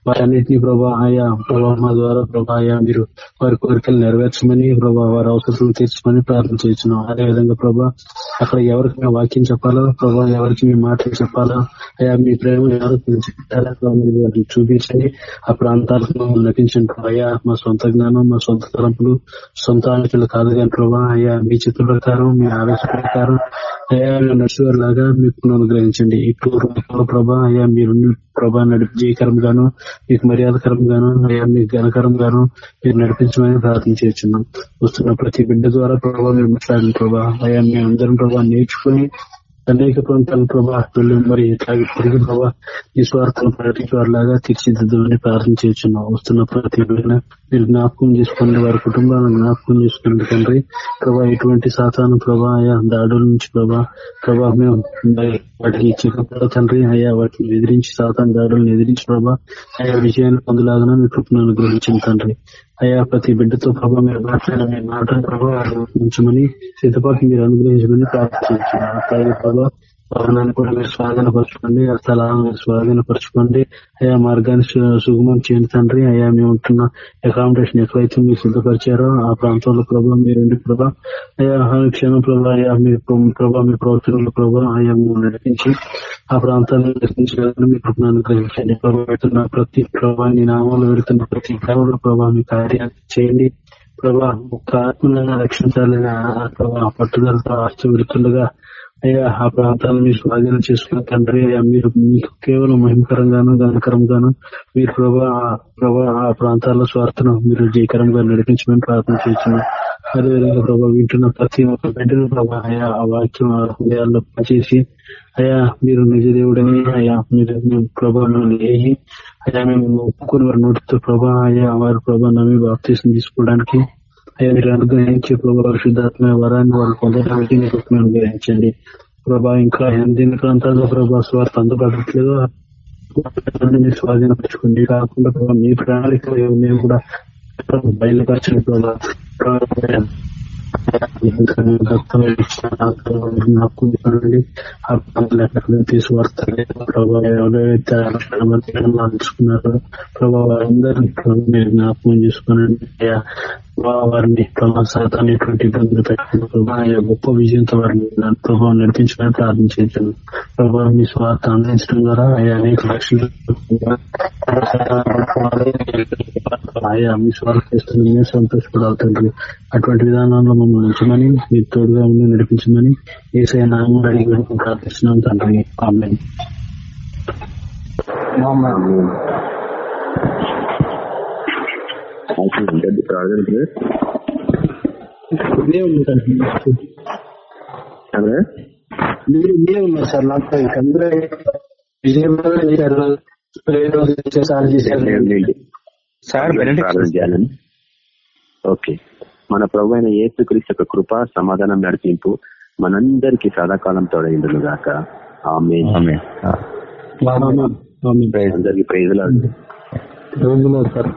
వారన్నింటినీ ప్రభా ఆయా ప్రభా మా ద్వారా ప్రభా అయా మీరు వారి కోరికలు నెరవేర్చమని ప్రభా వారి అవసరాలు తీర్చమని ప్రార్థన చేస్తున్నాం అదే విధంగా ప్రభా అక్కడ ఎవరికి మేము వాక్యం చెప్పాలో? ప్రభా ఎవరికి మీ మాటలు చెప్పాలో? అయా మీ ప్రేమ ఎవరికి చూపించండి. ఆ ప్రాంతాలకు నటించండి అయ్యా మా సొంత జ్ఞానం మా సొంత తలంపులు సొంత ఆలోచనలు కాదు కానీ ప్రభా అయ్యా మీ చిత్ర ప్రకారం మీ ఆలోచన ప్రకారం అయ్యా నడిచేవారిలాగా మీకు అనుగ్రహించండి ఇప్పుడు ప్రభా అయ్యా మీరు ప్రభా నడిపి జయకరం గాను మీకు మర్యాదకరం గాను అయ్యా మీకు ఘనకరం గాను మీరు నడిపించమని ప్రార్థన చేస్తున్నాం వస్తున్న ప్రతి బిడ్డ ద్వారా ప్రభావ మీరు మాట్లాడిన ప్రభా అయ్యా అందరం ప్రభా నేర్చుకుని అనేక ప్రాంతాల ప్రభా వెళ్ళి మరి తిరిగి ప్రభా ఈ స్వార్థను ప్రకటించే వారిలాగా తీర్చిదిద్దామని ప్రార్థన చేస్తున్నాం. వస్తున్న ప్రతి మీరు జ్ఞాపకం చేసుకోండి వారి కుటుంబాలను జ్ఞాపకం చేసుకోండి తండ్రి. ప్రభా ఎటువంటి సాతాను ప్రభా అయా దాడుల నుంచి ప్రభా ప్రభా మేము వాటికి చిక్కపడ తండ్రి అయ్యా వాటిని ఎదిరించి సాతాను దాడులను ఎదిరించి ప్రభా అయా విజయాన్ని పొందలాగా మీ కృపను అనుగ్రహించింది తండ్రి. అయ్యా ప్రతి బిడ్డతో ప్రభా మీరు మాట్లాడిన మీ మాట ప్రభావం ఉంచమని సిద్ధపాటు మీరు అనుగ్రహించమని ప్రార్థించారు ప్రభావ వాహనాన్ని కూడా మీరు స్వాధీనపరచుకోండి ఆ స్థలాలను మీరు స్వాధీనపరచుకోండి అయా మార్గాన్ని సుగమం చేయండి తండ్రి. అయా మేము ఉంటున్న అకామిడేషన్ ఎక్కడైతే మీరు సిద్ధపరిచారో ఆ ప్రాంతంలో ప్రభావ మీరుండి ప్రభా అయా క్షేమ ప్రభా అయా మీ ప్రభా మీ ప్రవర్తనలు ప్రభా అయా మేము నడిపించి ఆ ప్రాంతాన్ని నడిపించాలని మీ కృపను గ్రహించండి ప్రభావ పెడుతున్న ప్రతి ప్రభా నీ నామంలో పెడుతున్న ప్రతి గ్రామంలో ప్రభావ మీ కార్యాలు చేయండి. ప్రభా ఒక్క ఆత్మలను రక్షించాలని ప్రభావ పట్టుదలతో ఆస్తి విడుతుండగా అయ్యా ఆ ప్రాంతాలను మీరు స్వాధీనం చేసుకున్న తండ్రి అయ్యా మీరు మీకు కేవలం మహిమకరంగాను గణకరంగాను మీరు ప్రభా ప్రభా ఆ ప్రాంతాల్లో స్వార్థను మీరు జయకరంగా నడిపించమని ప్రార్థన చేస్తున్నాం. అదేవిధంగా ప్రభా వింటున్న ప్రతి ఒక్క బిడ్డను ప్రభా అయా ఆ వాక్యం హృదయాల్లో పనిచేసి అయ్యా మీరు నిజ దేవుడని అయ్యా మీరు ప్రభావం లేయి అయ్యా మేము ఒప్పుకుని వారి నోటితో ప్రభా అయ్యా వారి ప్రభా నమ్మి బాప్తీసం తీసుకోవడానికి అయ్యా మీరు అనుగ్రహించి ప్రభావ పరిశుద్ధాత్మ వరాన్ని వాళ్ళు పొందడానికి మీరు అనుగ్రహించండి ప్రభా ఇంకా ఎనిమిది ప్రాంతాల్లో ప్రభా స్వార్థ మీరు స్వాధీనపరచుకోండి కాకుండా ప్రభావ మీ ప్రణాళిక మేము కూడా బయలుపరచండి ప్రభావ ఎవరైతే ప్రభావ అందరినీ మీరు జ్ఞాపకం చేసుకోనండి వారిని సాతానేటువంటి ఇబ్బందులు పెట్టిన గొప్ప విజయంతో వారిని ప్రభావం నడిపించమని ప్రార్థించాను ప్రభావ మీ స్వార్థ అందించడం ద్వారా ఆయా అనేక లక్షలు ఆయా మీ స్వార్థ చేస్తున్న సంతోషపడాలి తండ్రి అటువంటి విధానంలో మమ్మల్ని ఉంచమని మీ తోడుగా ఉండి నడిపించమని ఏసఐ నామం అడిగి ప్రార్థిస్తున్నాం తండ్రి. ఆమె ప్రార్థన మీరు మీరే ఉన్నారు సార్ నాకు అందరూ విజయవాడ సార్ ప్రార్థన చేయాలని ఓకే. మన ప్రభు అయిన యేసుక్రీస్తు యొక్క కృప సమాధానం నడిపింపు మనందరికి సదాకాలం తోడైండును గాక ఆమె. అందరికి ప్రైజ్లాడు ప్రైజ్ లార్డ్ సార్.